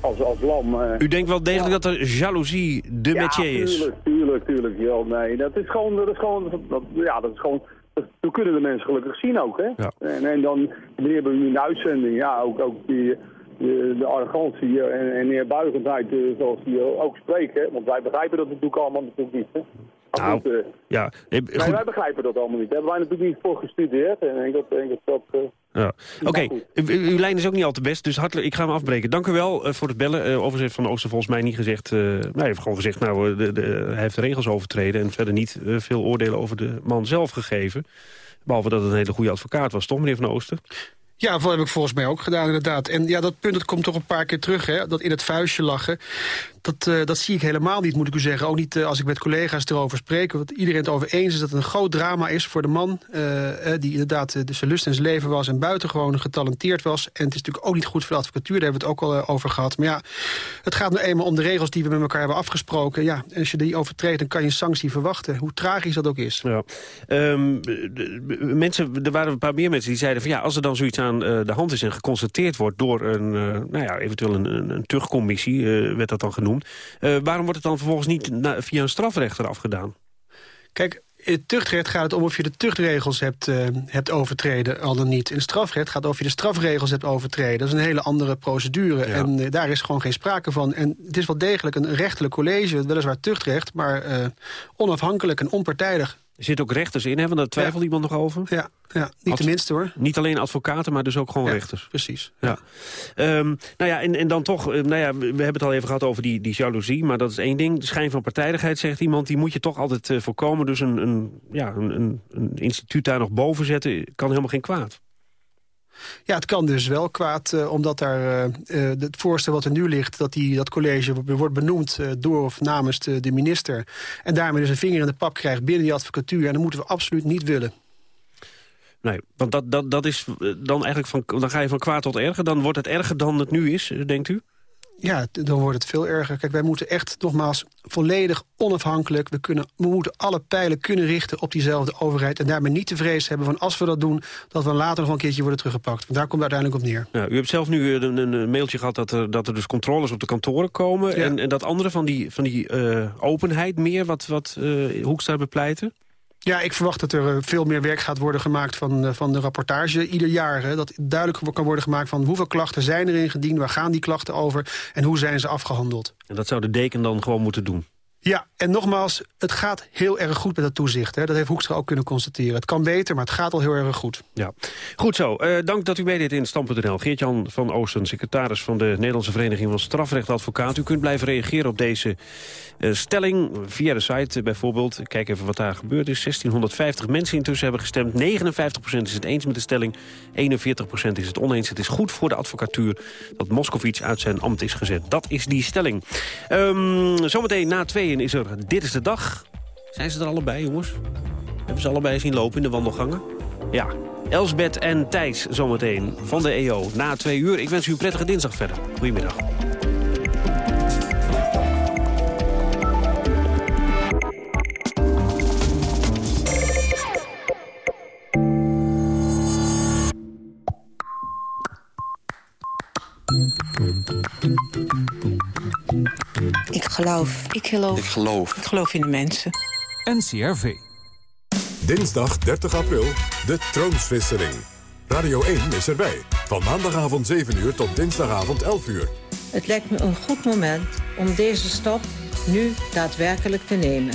als, als lam. U denkt wel degelijk dat er jaloezie de ja, métier is? tuurlijk, tuurlijk, tuurlijk. Ja, nee, dat is gewoon, dat is gewoon, dat, ja, dat is gewoon, dat, zo kunnen de mensen gelukkig zien ook, hè. En, en dan, wanneer hebben we in de uitzending, ja, ook, ook die, de, de arrogantie en, en neerbuigendheid, eh, zoals die ook spreken, hè. Want wij begrijpen dat natuurlijk allemaal natuurlijk niet, hè. Nou, goed, eh, Ja, eh, nee, goed. wij begrijpen dat allemaal niet. Daar hebben wij natuurlijk niet voor gestudeerd. En ik denk dat, denk dat, eh, Ja. Oké, uw, uw lijn is ook niet al te best, dus hartelijk, ik ga hem afbreken. Dank u wel eh, voor het bellen. Eh, overigens heeft Van Ooster volgens mij niet gezegd... eh, nou, hij heeft gewoon gezegd, nou, eh, de, de, hij heeft de regels overtreden... en verder niet eh, veel oordelen over de man zelf gegeven. Behalve dat het een hele goede advocaat was, toch, meneer Van Ooster? Ja, dat heb ik volgens mij ook gedaan, inderdaad. En ja, dat punt dat komt toch een paar keer terug, hè. Dat in het vuistje lachen. Dat, eh, dat zie ik helemaal niet, moet ik u zeggen. Ook niet eh, als ik met collega's erover spreek. Want iedereen het over eens is dat het een groot drama is voor de man... eh, die inderdaad eh, dus zijn lust en zijn leven was... en buitengewoon getalenteerd was. En het is natuurlijk ook niet goed voor de advocatuur. Daar hebben we het ook al over gehad. Maar ja, het gaat nu eenmaal om de regels die we met elkaar hebben afgesproken. Ja, en als je die overtreedt, dan kan je een sanctie verwachten. Hoe tragisch dat ook is. Ja. Ehm, de- de- mensen, er waren een paar meer mensen die zeiden van ja, als er dan zoiets aan de hand is en geconstateerd wordt door een, nou ja, eventueel een, een, werd dat dan genoemd. Eh, waarom wordt het dan vervolgens niet via een strafrechter afgedaan? Kijk, in het tuchtrecht gaat het om of je de tuchtregels hebt, eh, hebt overtreden, al dan niet. In het strafrecht gaat het of je de strafregels hebt overtreden. Dat is een hele andere procedure. En eh, daar is gewoon geen sprake van. En het is wel degelijk een rechterlijk college, weliswaar tuchtrecht... maar onafhankelijk en onpartijdig. Er zitten ook rechters in, hè? Want daar twijfelt iemand nog over? Ja, ja niet de minste hoor. Niet alleen advocaten, maar dus ook gewoon Ja, rechters. Precies. Ja. Ehm, nou ja, en, en dan toch, eh, nou ja, we hebben het al even gehad over die, die jaloezie, maar dat is één ding. De schijn van partijdigheid, zegt iemand, die moet je toch altijd eh, voorkomen. Dus een, een, ja, een, een, een instituut daar nog boven zetten, kan helemaal geen kwaad. Ja, het kan dus wel kwaad, eh, omdat daar eh, eh, het voorstel wat er nu ligt... dat die, dat college wo- wordt benoemd door of namens de, minister... en daarmee dus een vinger in de pap krijgt binnen die advocatuur... en dat moeten we absoluut niet willen. Nee, want dat, dat, dat is dan eigenlijk van, dan ga je van kwaad tot erger. Dan wordt het erger dan het nu is, denkt u? Ja, dan wordt het veel erger. Kijk, wij moeten echt, nogmaals, volledig onafhankelijk... We, kunnen, we moeten alle pijlen kunnen richten op diezelfde overheid... en daarmee niet te vrees hebben van als we dat doen... dat we later nog een keertje worden teruggepakt. Want daar komt het uiteindelijk op neer. Ja, u hebt zelf nu eh, een, een, mailtje gehad dat er, dat er dus controles op de kantoren komen. Ja. En, en dat andere van die, van die eh, openheid meer, wat, wat eh, Hoekstra bepleiten? Ja, ik verwacht dat er eh, veel meer werk gaat worden gemaakt van, eh, van de rapportage ieder jaar. Hè, dat duidelijk kan worden gemaakt van hoeveel klachten zijn er ingediend... waar gaan die klachten over en hoe zijn ze afgehandeld. En dat zou de deken dan gewoon moeten doen. Ja, en nogmaals, het gaat heel erg goed met het toezicht. Hè. Dat heeft Hoekstra ook kunnen constateren. Het kan beter, maar het gaat al heel erg goed. Ja, goed zo. Eh, dank dat u meedeed in Stand.nl. Geert-Jan van Oosten, secretaris van de Nederlandse Vereniging van Strafrechtadvocaten. U kunt blijven reageren op deze eh, stelling via de site eh, bijvoorbeeld. Kijk even wat daar gebeurd is. 1650 mensen intussen hebben gestemd. 59% is het eens met de stelling. 41% is het oneens. Het is goed voor de advocatuur dat Moskovits uit zijn ambt is gezet. Dat is die stelling. Ehm, zometeen na tweeën is er Dit is de Dag. Zijn ze er allebei, jongens? Hebben ze allebei zien lopen in de wandelgangen? Ja, Elsbeth en Thijs zometeen van de EO. Na twee uur. Ik wens u een prettige dinsdag verder. Goedemiddag. Ik geloof. Ik geloof. Ik geloof. Ik geloof in de mensen. NCRV. Dinsdag 30 april, de troonswisseling. Radio 1 is erbij. Van maandagavond 7 uur tot dinsdagavond 11 uur. Het lijkt me een goed moment om deze stap nu daadwerkelijk te nemen.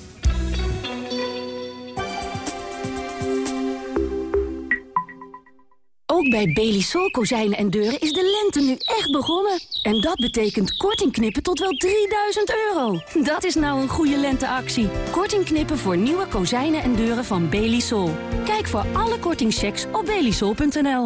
Bij Belisol kozijnen en deuren is de lente nu echt begonnen. En dat betekent korting knippen tot wel 3000 euro. Dat is nou een goede lenteactie. Korting knippen voor nieuwe kozijnen en deuren van Belisol. Kijk voor alle kortingchecks op belisol.nl.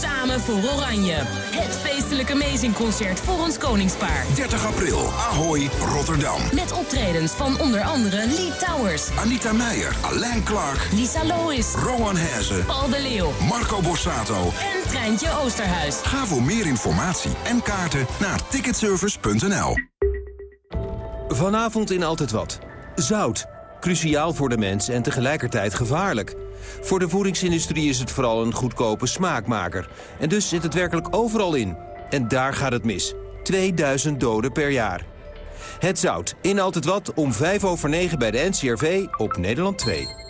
Samen voor Oranje. Het feestelijke Amazing-concert voor ons koningspaar. 30 april, Ahoy, Rotterdam. Met optredens van onder andere Lee Towers, Anita Meijer, Alain Clark, Lisa Lois, Rowan Hezen, Paul de Leeuw Marco Borsato. en Treintje Oosterhuis. Ga voor meer informatie en kaarten naar ticketservice.nl. Vanavond in Altijd Wat. Zout. Cruciaal voor de mens en tegelijkertijd gevaarlijk. Voor de voedingsindustrie is het vooral een goedkope smaakmaker. En dus zit het werkelijk overal in. En daar gaat het mis. 2000 doden per jaar. Het Zout. In Altijd Wat om 5 over 9 bij de NCRV op Nederland 2.